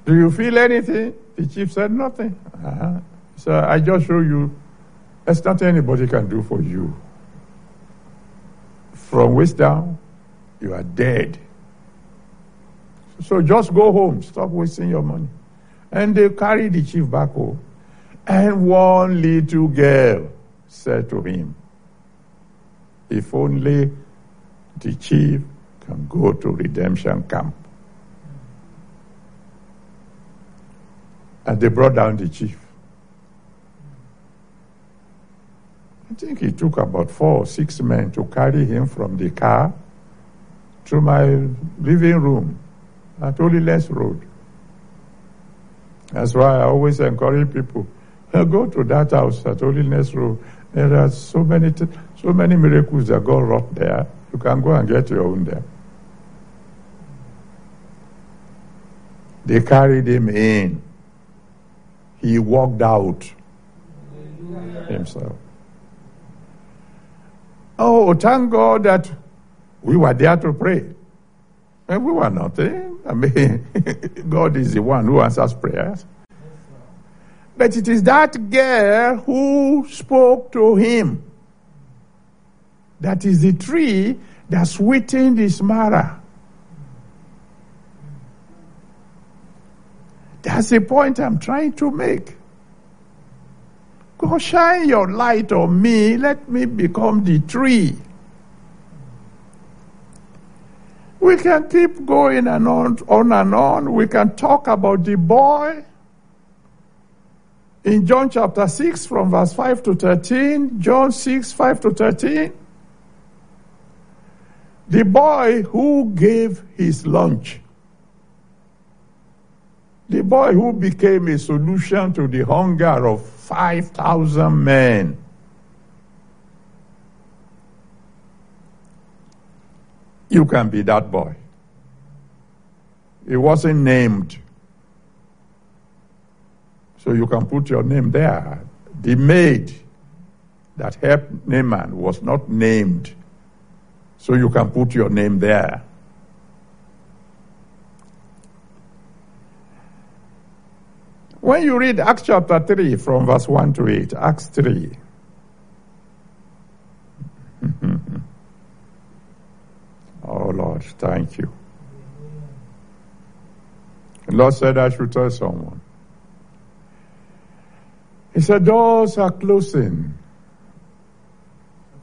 do you feel anything? The chief said, Nothing. Uh-huh. So I just show you there's nothing anybody can do for you. From waist down, you are dead. So just go home. Stop wasting your money. And they carried the chief back home. And one little girl said to him, If only the chief can go to redemption camp. And they brought down the chief. I think it took about four or six men to carry him from the car to my living room at Holiness Road. That's why I always encourage people go to that house at Holiness Road. There are so many, t- so many miracles that God wrought there. You can go and get your own there. They carried him in. he walked out himself. Oh, thank God that we were there to pray. And we were not. Eh? I mean, [LAUGHS] God is the one who answers prayers. But it is that girl who spoke to him. That is the tree that sweetened his Marah. That's the point I'm trying to make. God, shine your light on me. Let me become the tree. We can keep going and on, on and on. We can talk about the boy in John chapter 6 from verse 5 to 13. John 6, 5 to 13. The boy who gave his lunch. The boy who became a solution to the hunger of 5,000 men. You can be that boy. He wasn't named. So you can put your name there. The maid that helped Naaman was not named. So you can put your name there. When you read Acts chapter 3 from verse 1 to 8, Acts 3. [LAUGHS] oh Lord, thank you. The Lord said I should tell someone. He said, doors are closing.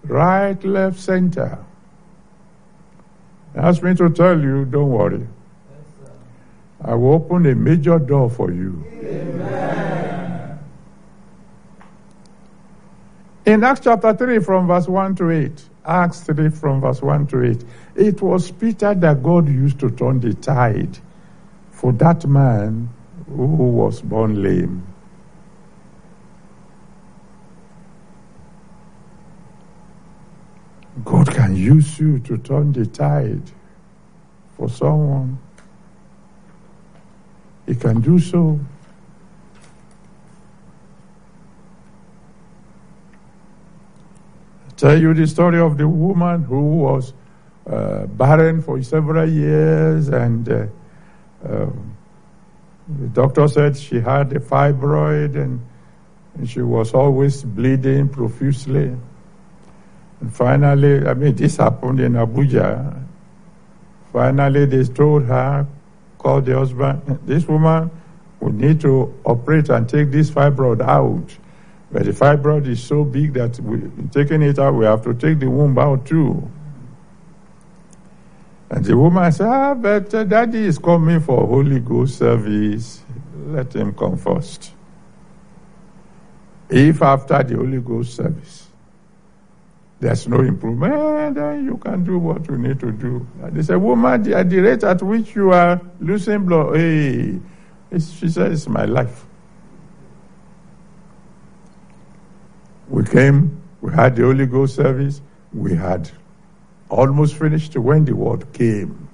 Right, left, center. He asked me to tell you, don't worry. I will open a major door for you. Amen. In Acts chapter 3, from verse 1 to 8, Acts 3, from verse 1 to 8, it was Peter that God used to turn the tide for that man who was born lame. God can use you to turn the tide for someone. He can do so. I tell you the story of the woman who was uh, barren for several years, and uh, uh, the doctor said she had a fibroid and, and she was always bleeding profusely. Finally, I mean, this happened in Abuja. Finally, they told her, called the husband, this woman we need to operate and take this fibroid out. But the fibroid is so big that we, taking it out, we have to take the womb out too. And the woman said, ah, but uh, daddy is coming for Holy Ghost service. Let him come first. If after the Holy Ghost service, there's no improvement, eh, then you can do what you need to do. They said, woman, at the rate at which you are losing blood, eh, hey, she said, it's my life. We came, we had the Holy Ghost service, we had almost finished when the word came.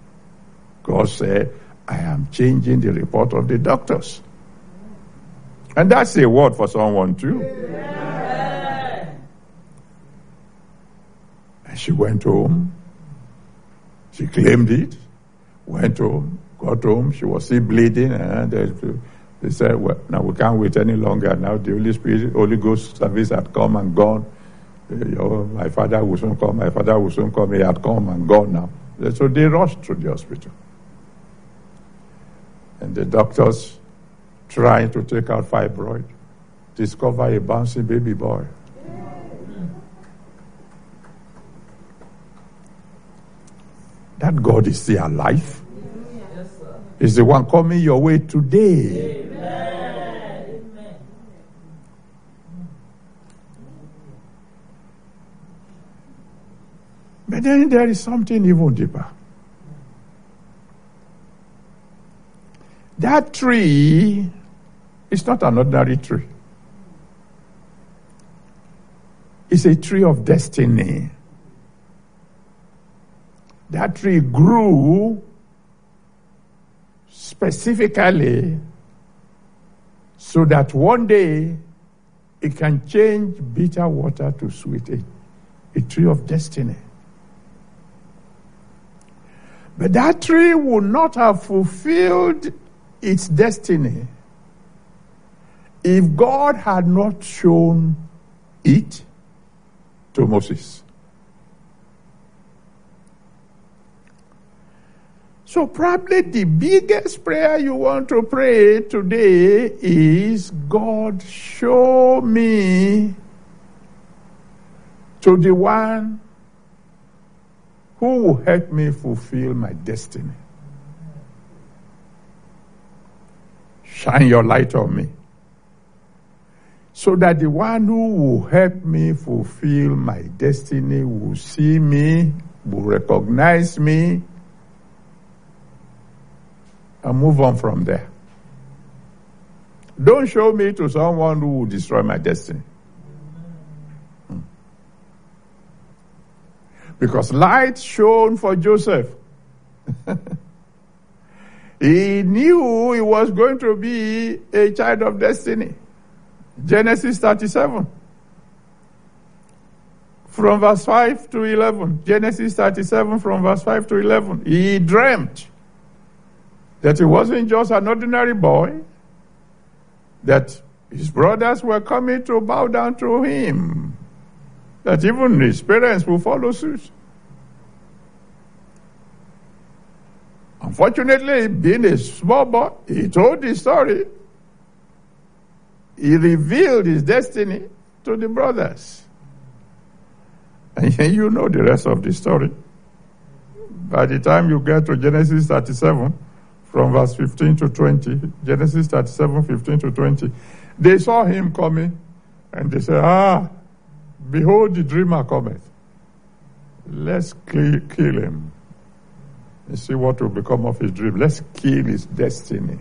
God said, I am changing the report of the doctors. And that's a word for someone too. And she went home. She claimed it, went home, got home. She was still bleeding, and they said, "Well, now we can't wait any longer. Now the Holy Spirit, Holy Ghost service had come and gone. My father will soon come. My father will soon come. He had come and gone now. So they rushed to the hospital, and the doctors trying to take out fibroid, discover a bouncing baby boy. That God is still alive. Is the one coming your way today. Amen. But then there is something even deeper. That tree is not an ordinary tree. It's a tree of destiny. That tree grew specifically so that one day it can change bitter water to sweet, a, a tree of destiny. But that tree would not have fulfilled its destiny if God had not shown it to Moses. So, probably the biggest prayer you want to pray today is God, show me to the one who will help me fulfill my destiny. Shine your light on me so that the one who will help me fulfill my destiny will see me, will recognize me, and move on from there. Don't show me to someone who will destroy my destiny. Hmm. Because light shone for Joseph. [LAUGHS] he knew he was going to be a child of destiny. Genesis 37. From verse 5 to 11. Genesis 37 from verse 5 to 11. He dreamt that he wasn't just an ordinary boy, that his brothers were coming to bow down to him, that even his parents will follow suit. Unfortunately, being a small boy, he told his story. He revealed his destiny to the brothers. And [LAUGHS] you know the rest of the story. By the time you get to Genesis 37, from verse 15 to 20, Genesis 37, 15 to 20. They saw him coming and they said, Ah, behold, the dreamer cometh. Let's kill, kill him and see what will become of his dream. Let's kill his destiny.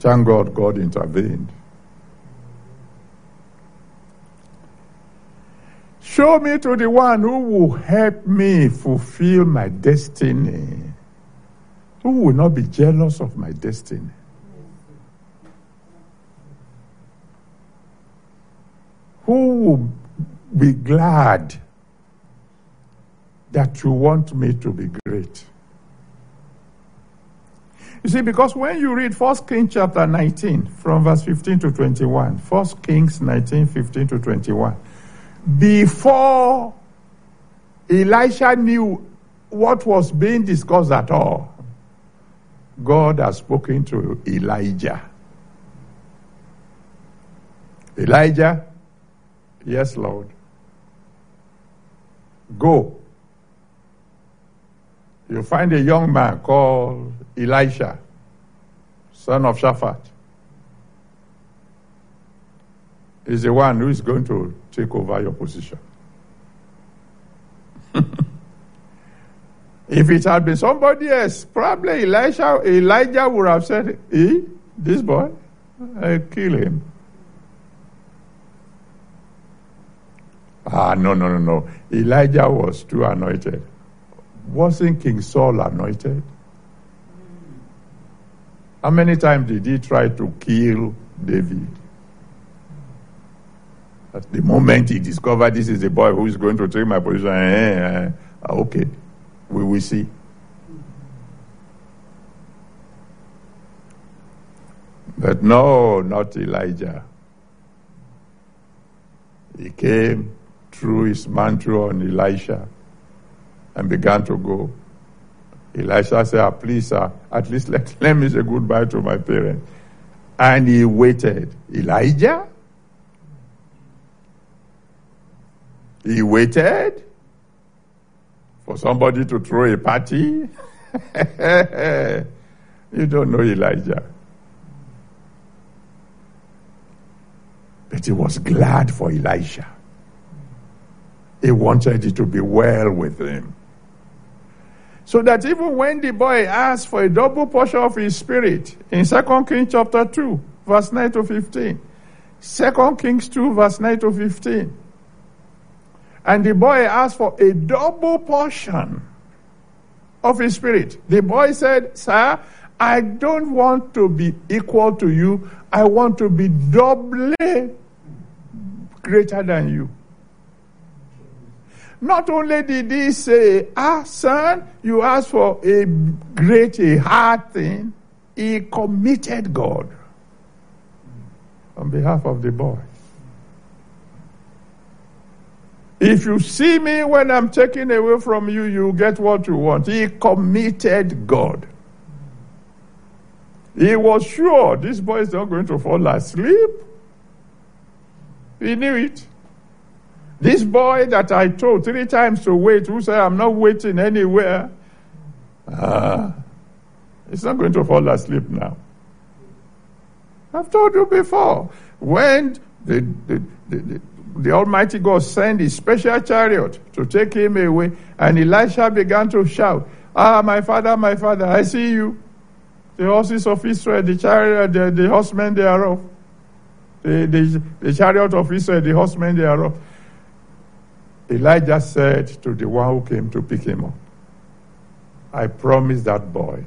Thank God, God intervened. Show me to the one who will help me fulfill my destiny. Who will not be jealous of my destiny? Who will be glad that you want me to be great? You see, because when you read 1 Kings chapter 19, from verse 15 to 21, 1 Kings 19, 15 to 21, before Elisha knew what was being discussed at all, God has spoken to Elijah. Elijah, yes, Lord. Go. You'll find a young man called Elisha, son of Shaphat. Is the one who is going to take over your position. [LAUGHS] if it had been somebody else, probably Elisha, Elijah would have said, "Eh, this boy, I kill him." Ah, no, no, no, no. Elijah was too anointed. Wasn't King Saul anointed? How many times did he try to kill David? The moment he discovered this is the boy who is going to take my position, eh, eh, eh, okay, we will see. But no, not Elijah. He came, threw his mantle on Elisha, and began to go. Elisha said, ah, Please, sir, at least let, [LAUGHS] let me say goodbye to my parents. And he waited. Elijah? He waited for somebody to throw a party. [LAUGHS] you don't know Elijah. But he was glad for Elisha. He wanted it to be well with him. So that even when the boy asked for a double portion of his spirit in 2 Kings chapter 2, verse 9 to 15, 2 Kings 2, verse 9 to 15, and the boy asked for a double portion of his spirit. The boy said, Sir, I don't want to be equal to you. I want to be doubly greater than you. Not only did he say, Ah, son, you asked for a great, a hard thing, he committed God on behalf of the boy. If you see me when I'm taken away from you, you get what you want. He committed God. He was sure this boy is not going to fall asleep. He knew it. This boy that I told three times to wait, who said, I'm not waiting anywhere, uh, he's not going to fall asleep now. I've told you before. When the, the, the, the Almighty God sent his special chariot to take him away, and Elisha began to shout, Ah, my father, my father, I see you. The horses of Israel, the chariot, the, the horsemen thereof. The, the, the chariot of Israel, the horsemen thereof. Elijah said to the one who came to pick him up, I promise that boy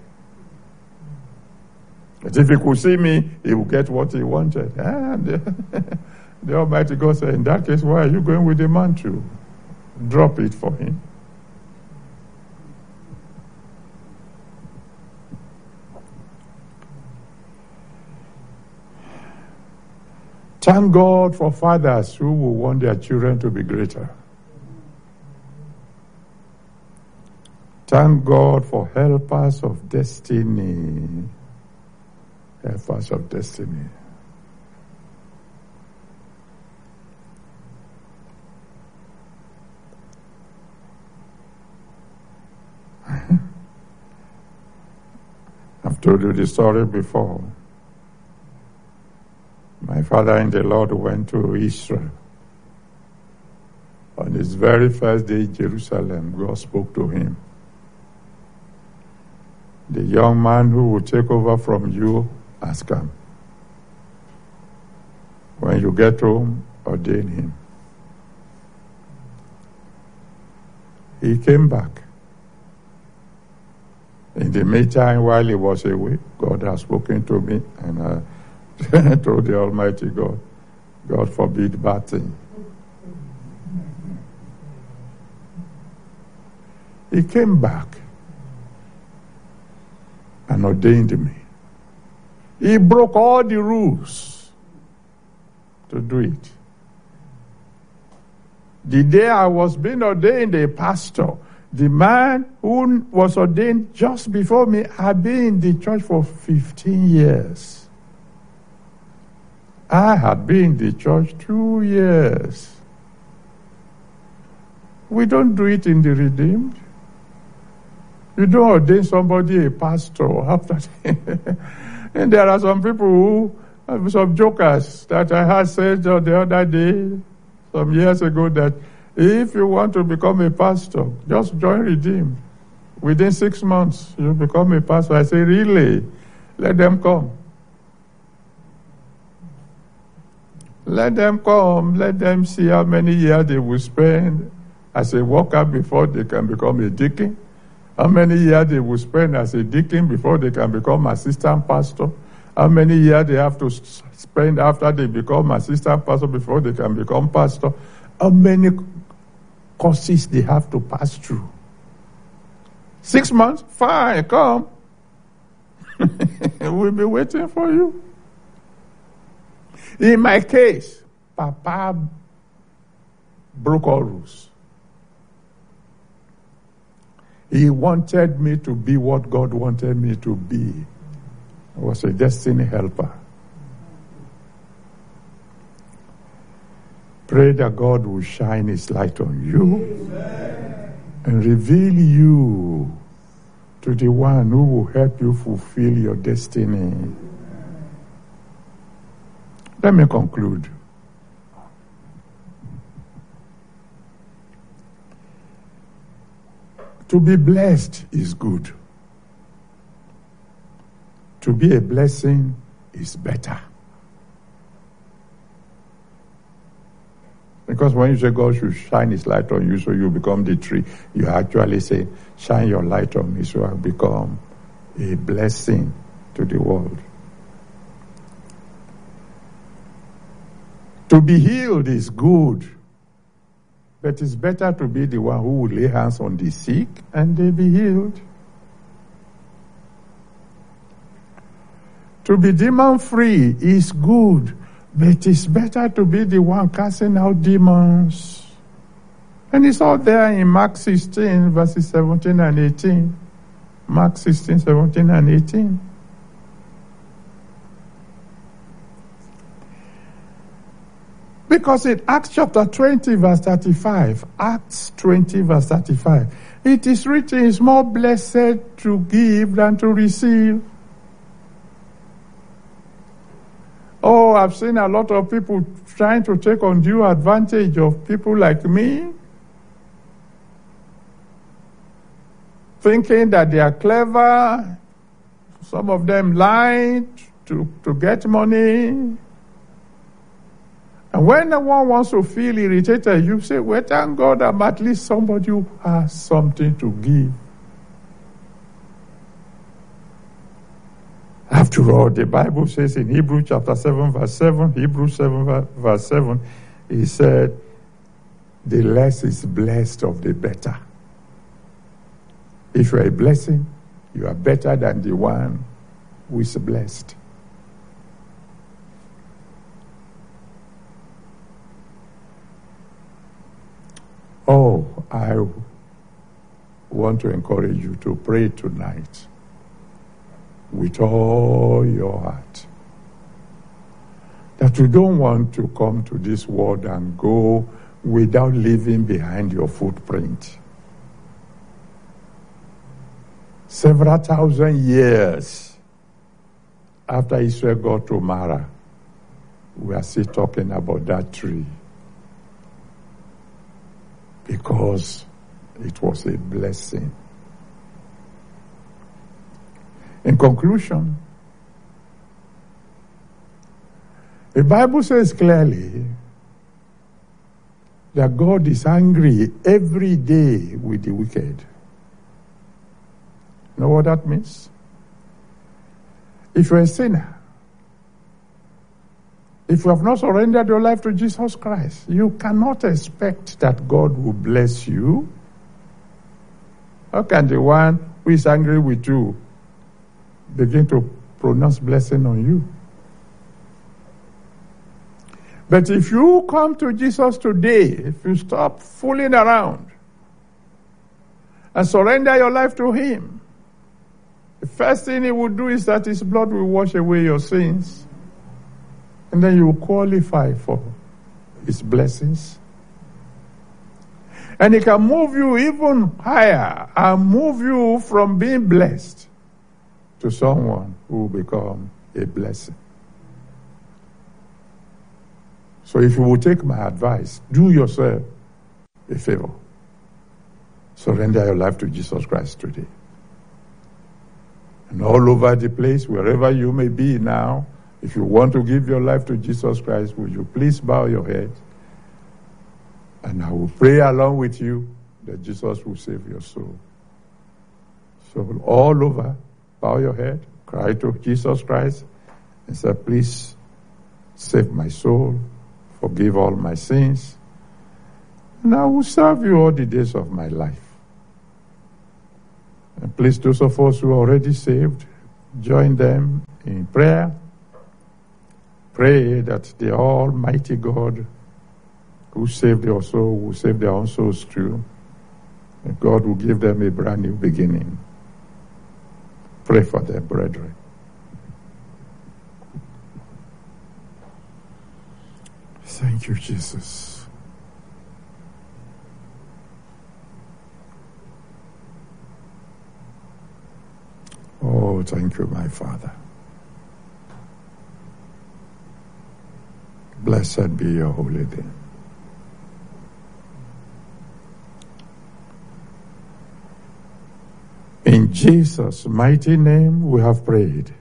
that if he could see me, he would get what he wanted. [LAUGHS] And the, Almighty God said, In that case, why are you going with the man to drop it for him? Thank God for fathers who will want their children to be greater. Thank God for helpers of destiny. Helpers of destiny. [LAUGHS] I've told you the story before. My father in the Lord went to Israel. On his very first day in Jerusalem, God spoke to him. The young man who will take over from you has come. When you get home, ordain him. He came back. In the meantime, while he was away, God has spoken to me, and I [LAUGHS] told the Almighty God, God forbid bad thing. He came back and ordained me. He broke all the rules to do it. The day I was being ordained a pastor, the man who was ordained just before me had been in the church for 15 years. I had been in the church two years. We don't do it in the redeemed. You don't ordain somebody a pastor after. [LAUGHS] and there are some people who, some jokers that I had said the other day, some years ago, that if you want to become a pastor, just join Redeem. Within six months, you become a pastor. I say, really? Let them come. Let them come. Let them see how many years they will spend as a worker before they can become a deacon. How many years they will spend as a deacon before they can become assistant pastor? How many years they have to spend after they become assistant pastor before they can become pastor? How many courses they have to pass through? Six months? Fine, come. [LAUGHS] we'll be waiting for you. In my case, Papa broke all rules. He wanted me to be what God wanted me to be. I was a destiny helper. Pray that God will shine His light on you Amen. and reveal you to the one who will help you fulfill your destiny. Let me conclude. To be blessed is good. To be a blessing is better. Because when you say God should shine his light on you so you become the tree, you actually say, shine your light on me so I become a blessing to the world. To be healed is good, but it's better to be the one who will lay hands on the sick and they be healed. To be demon free is good, but it's better to be the one casting out demons. And it's all there in Mark 16, verses 17 and 18. Mark 16, 17 and 18. Because in Acts chapter 20, verse 35, Acts 20, verse 35, it is written, it's more blessed to give than to receive. Oh, I've seen a lot of people trying to take undue advantage of people like me, thinking that they are clever. Some of them lied to, to get money. And when one wants to feel irritated, you say, Well, thank God I'm at least somebody who has something to give. After all, the Bible says in Hebrew chapter 7, verse 7, Hebrew 7, verse 7, he said, The less is blessed of the better. If you are a blessing, you are better than the one who is blessed. Oh, I want to encourage you to pray tonight with all your heart. That you don't want to come to this world and go without leaving behind your footprint. Several thousand years after Israel got to Marah, we are still talking about that tree because it was a blessing. In conclusion, the Bible says clearly that God is angry every day with the wicked. Know what that means? If you're a sinner, if you have not surrendered your life to Jesus Christ, you cannot expect that God will bless you. How can the one who is angry with you begin to pronounce blessing on you? But if you come to Jesus today, if you stop fooling around and surrender your life to Him, the first thing He will do is that His blood will wash away your sins. And then you will qualify for His blessings. And He can move you even higher and move you from being blessed to someone who will become a blessing. So if you will take my advice, do yourself a favor. Surrender your life to Jesus Christ today. And all over the place, wherever you may be now, if you want to give your life to Jesus Christ, would you please bow your head? And I will pray along with you that Jesus will save your soul. So all over, bow your head, cry to Jesus Christ, and say, please save my soul, forgive all my sins, and I will serve you all the days of my life. And please, those of us who are already saved, join them in prayer. Pray that the Almighty God who saved your soul will save their own souls too. And God will give them a brand new beginning. Pray for them, brethren. Thank you, Jesus. Oh, thank you, my Father. Blessed be your holy name. In Jesus' mighty name we have prayed.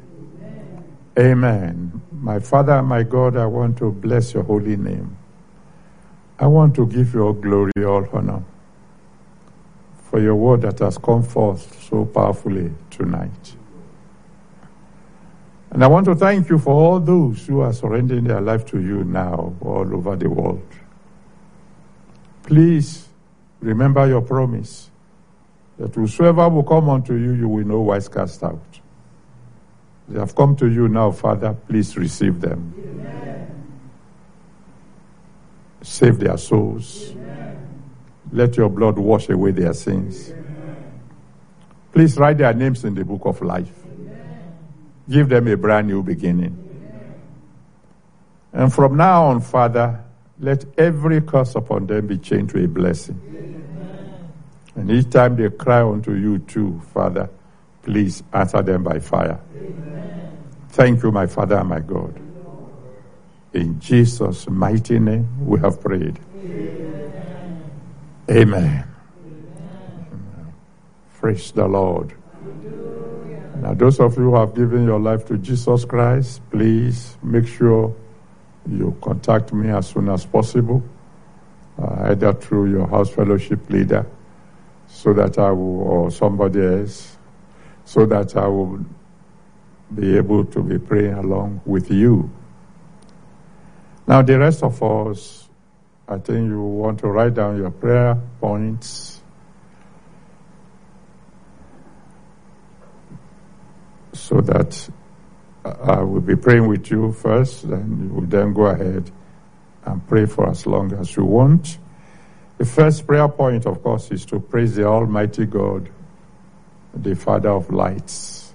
Amen. Amen. My Father, my God, I want to bless your holy name. I want to give you all glory, all honor for your word that has come forth so powerfully tonight. And I want to thank you for all those who are surrendering their life to you now all over the world. Please remember your promise that whosoever will come unto you, you will no wise cast out. They have come to you now, Father. Please receive them. Amen. Save their souls. Amen. Let your blood wash away their sins. Amen. Please write their names in the book of life. Give them a brand new beginning. And from now on, Father, let every curse upon them be changed to a blessing. And each time they cry unto you too, Father, please answer them by fire. Amen. Thank you, my Father and my God. In Jesus' mighty name, we have prayed. Amen. Amen. Amen. Praise the Lord. Now, those of you who have given your life to Jesus Christ, please make sure you contact me as soon as possible, uh, either through your house fellowship leader so that I will, or somebody else, so that I will be able to be praying along with you. Now, the rest of us, I think you want to write down your prayer points. So that I will be praying with you first, and you will then go ahead and pray for as long as you want. The first prayer point, of course, is to praise the Almighty God, the Father of lights.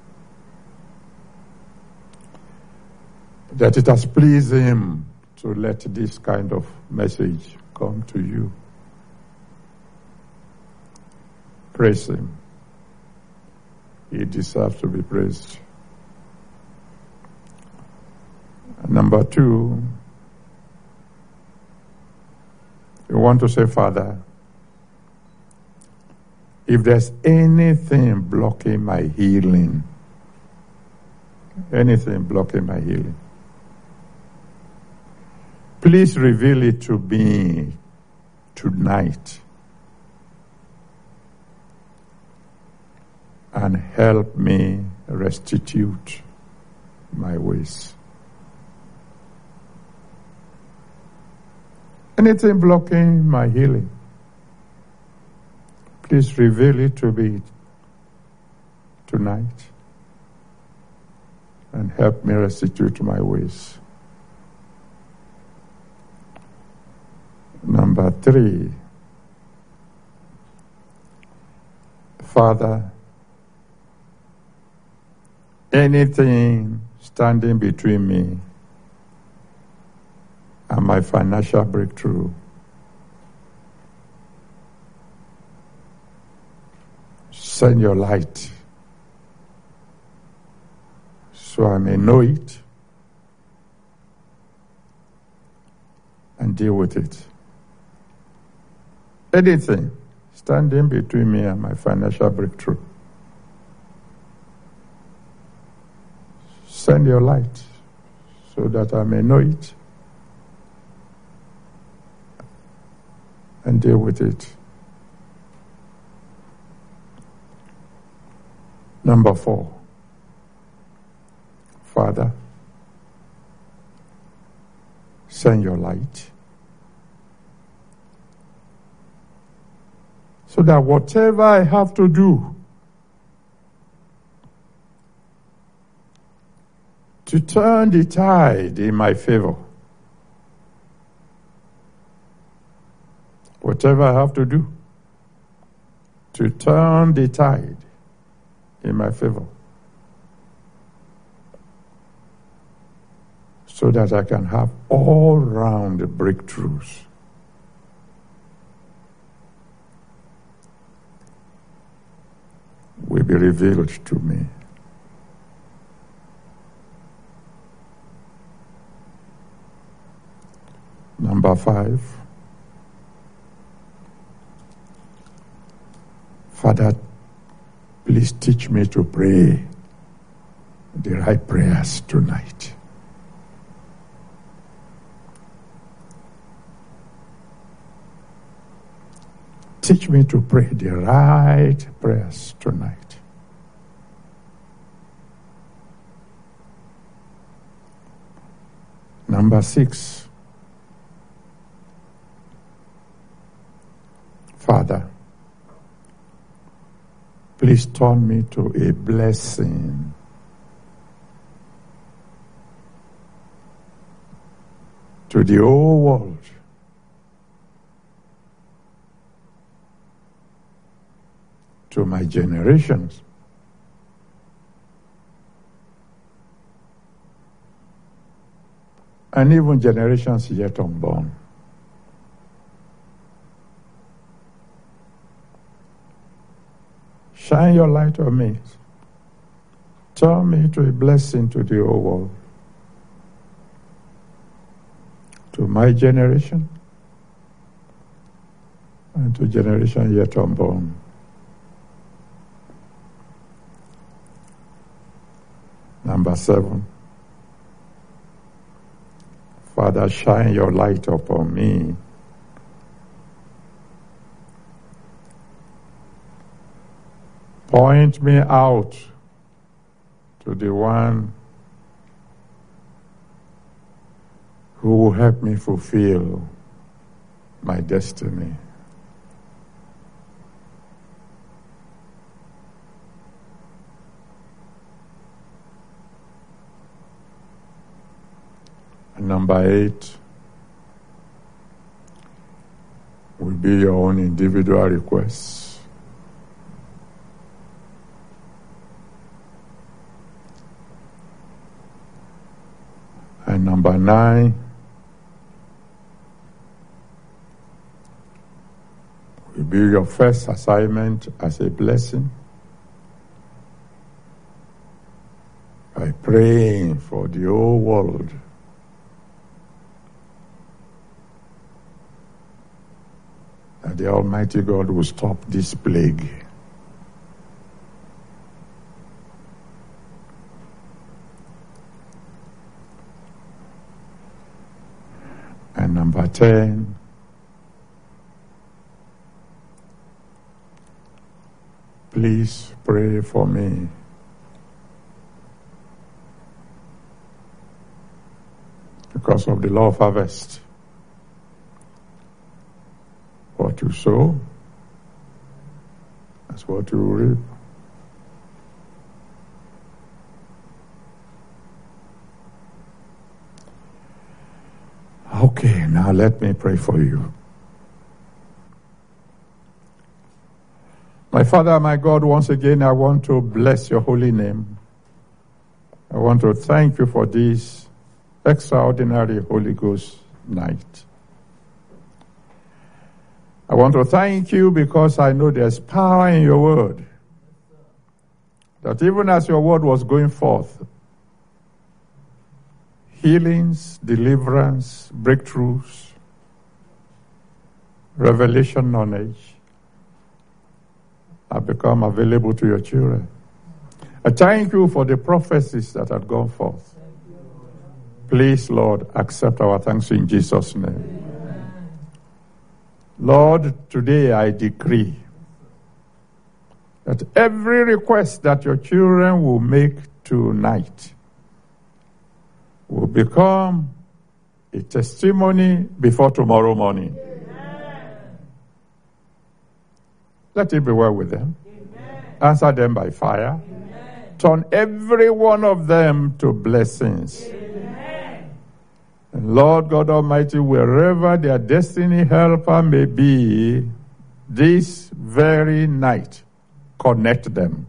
That it has pleased Him to let this kind of message come to you. Praise Him. He deserves to be praised. Number two, You want to say, Father, if there's anything blocking my healing, anything blocking my healing, please reveal it to me tonight and help me restitute my ways. Anything blocking my healing, please reveal it to me tonight and help me restitute my ways. Number three, Father, anything standing between me and my financial breakthrough. Send your light so I may know it and deal with it. Anything standing between me and my financial breakthrough. Send your light so that I may know it and deal with it. Number four, Father, send your light so that whatever I have to do to turn the tide in my favor whatever I have to do to turn the tide in my favor so that I can have all round breakthroughs. Will be revealed to me. Number five. Father, please teach me to pray the right prayers tonight. Teach me to pray the right prayers tonight. Number six. Father, please turn me to a blessing. To the whole world. To my generations. And even generations yet unborn. Shine your light on me. Turn me to a blessing to the whole world. To my generation and to generation yet unborn. Number seven. Father, shine your light upon me. Point me out to the one who will help me fulfill my destiny. Number eight will be your own individual requests. And number nine will be your first assignment as a blessing by praying for the whole world. That the Almighty God will stop this plague. 10, please pray for me. Because of the law of harvest. What you sow, that's what you reap. Okay, now let me pray for you. My Father, my God, once again, I want to bless your holy name. I want to thank you for this extraordinary Holy Ghost night. I want to thank you because I know there's power in your word. That even as your word was going forth, healings, deliverance, breakthroughs, revelation knowledge have become available to your children. I thank you for the prophecies that have gone forth. Please, Lord, accept our thanks in Jesus' name. Lord, today I decree that every request that your children will make tonight will become a testimony before tomorrow morning. Let it be well with them. Answer them by fire. Turn every one of them to blessings. And Lord God Almighty, wherever their destiny helper may be, this very night, connect them.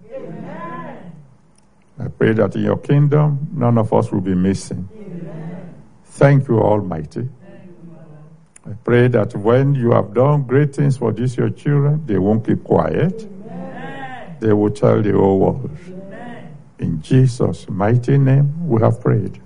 I pray that in your kingdom, none of us will be missing. Thank you, Almighty. I pray that when you have done great things for these your children, they won't keep quiet. They will tell the whole world. In Jesus' mighty name, we have prayed.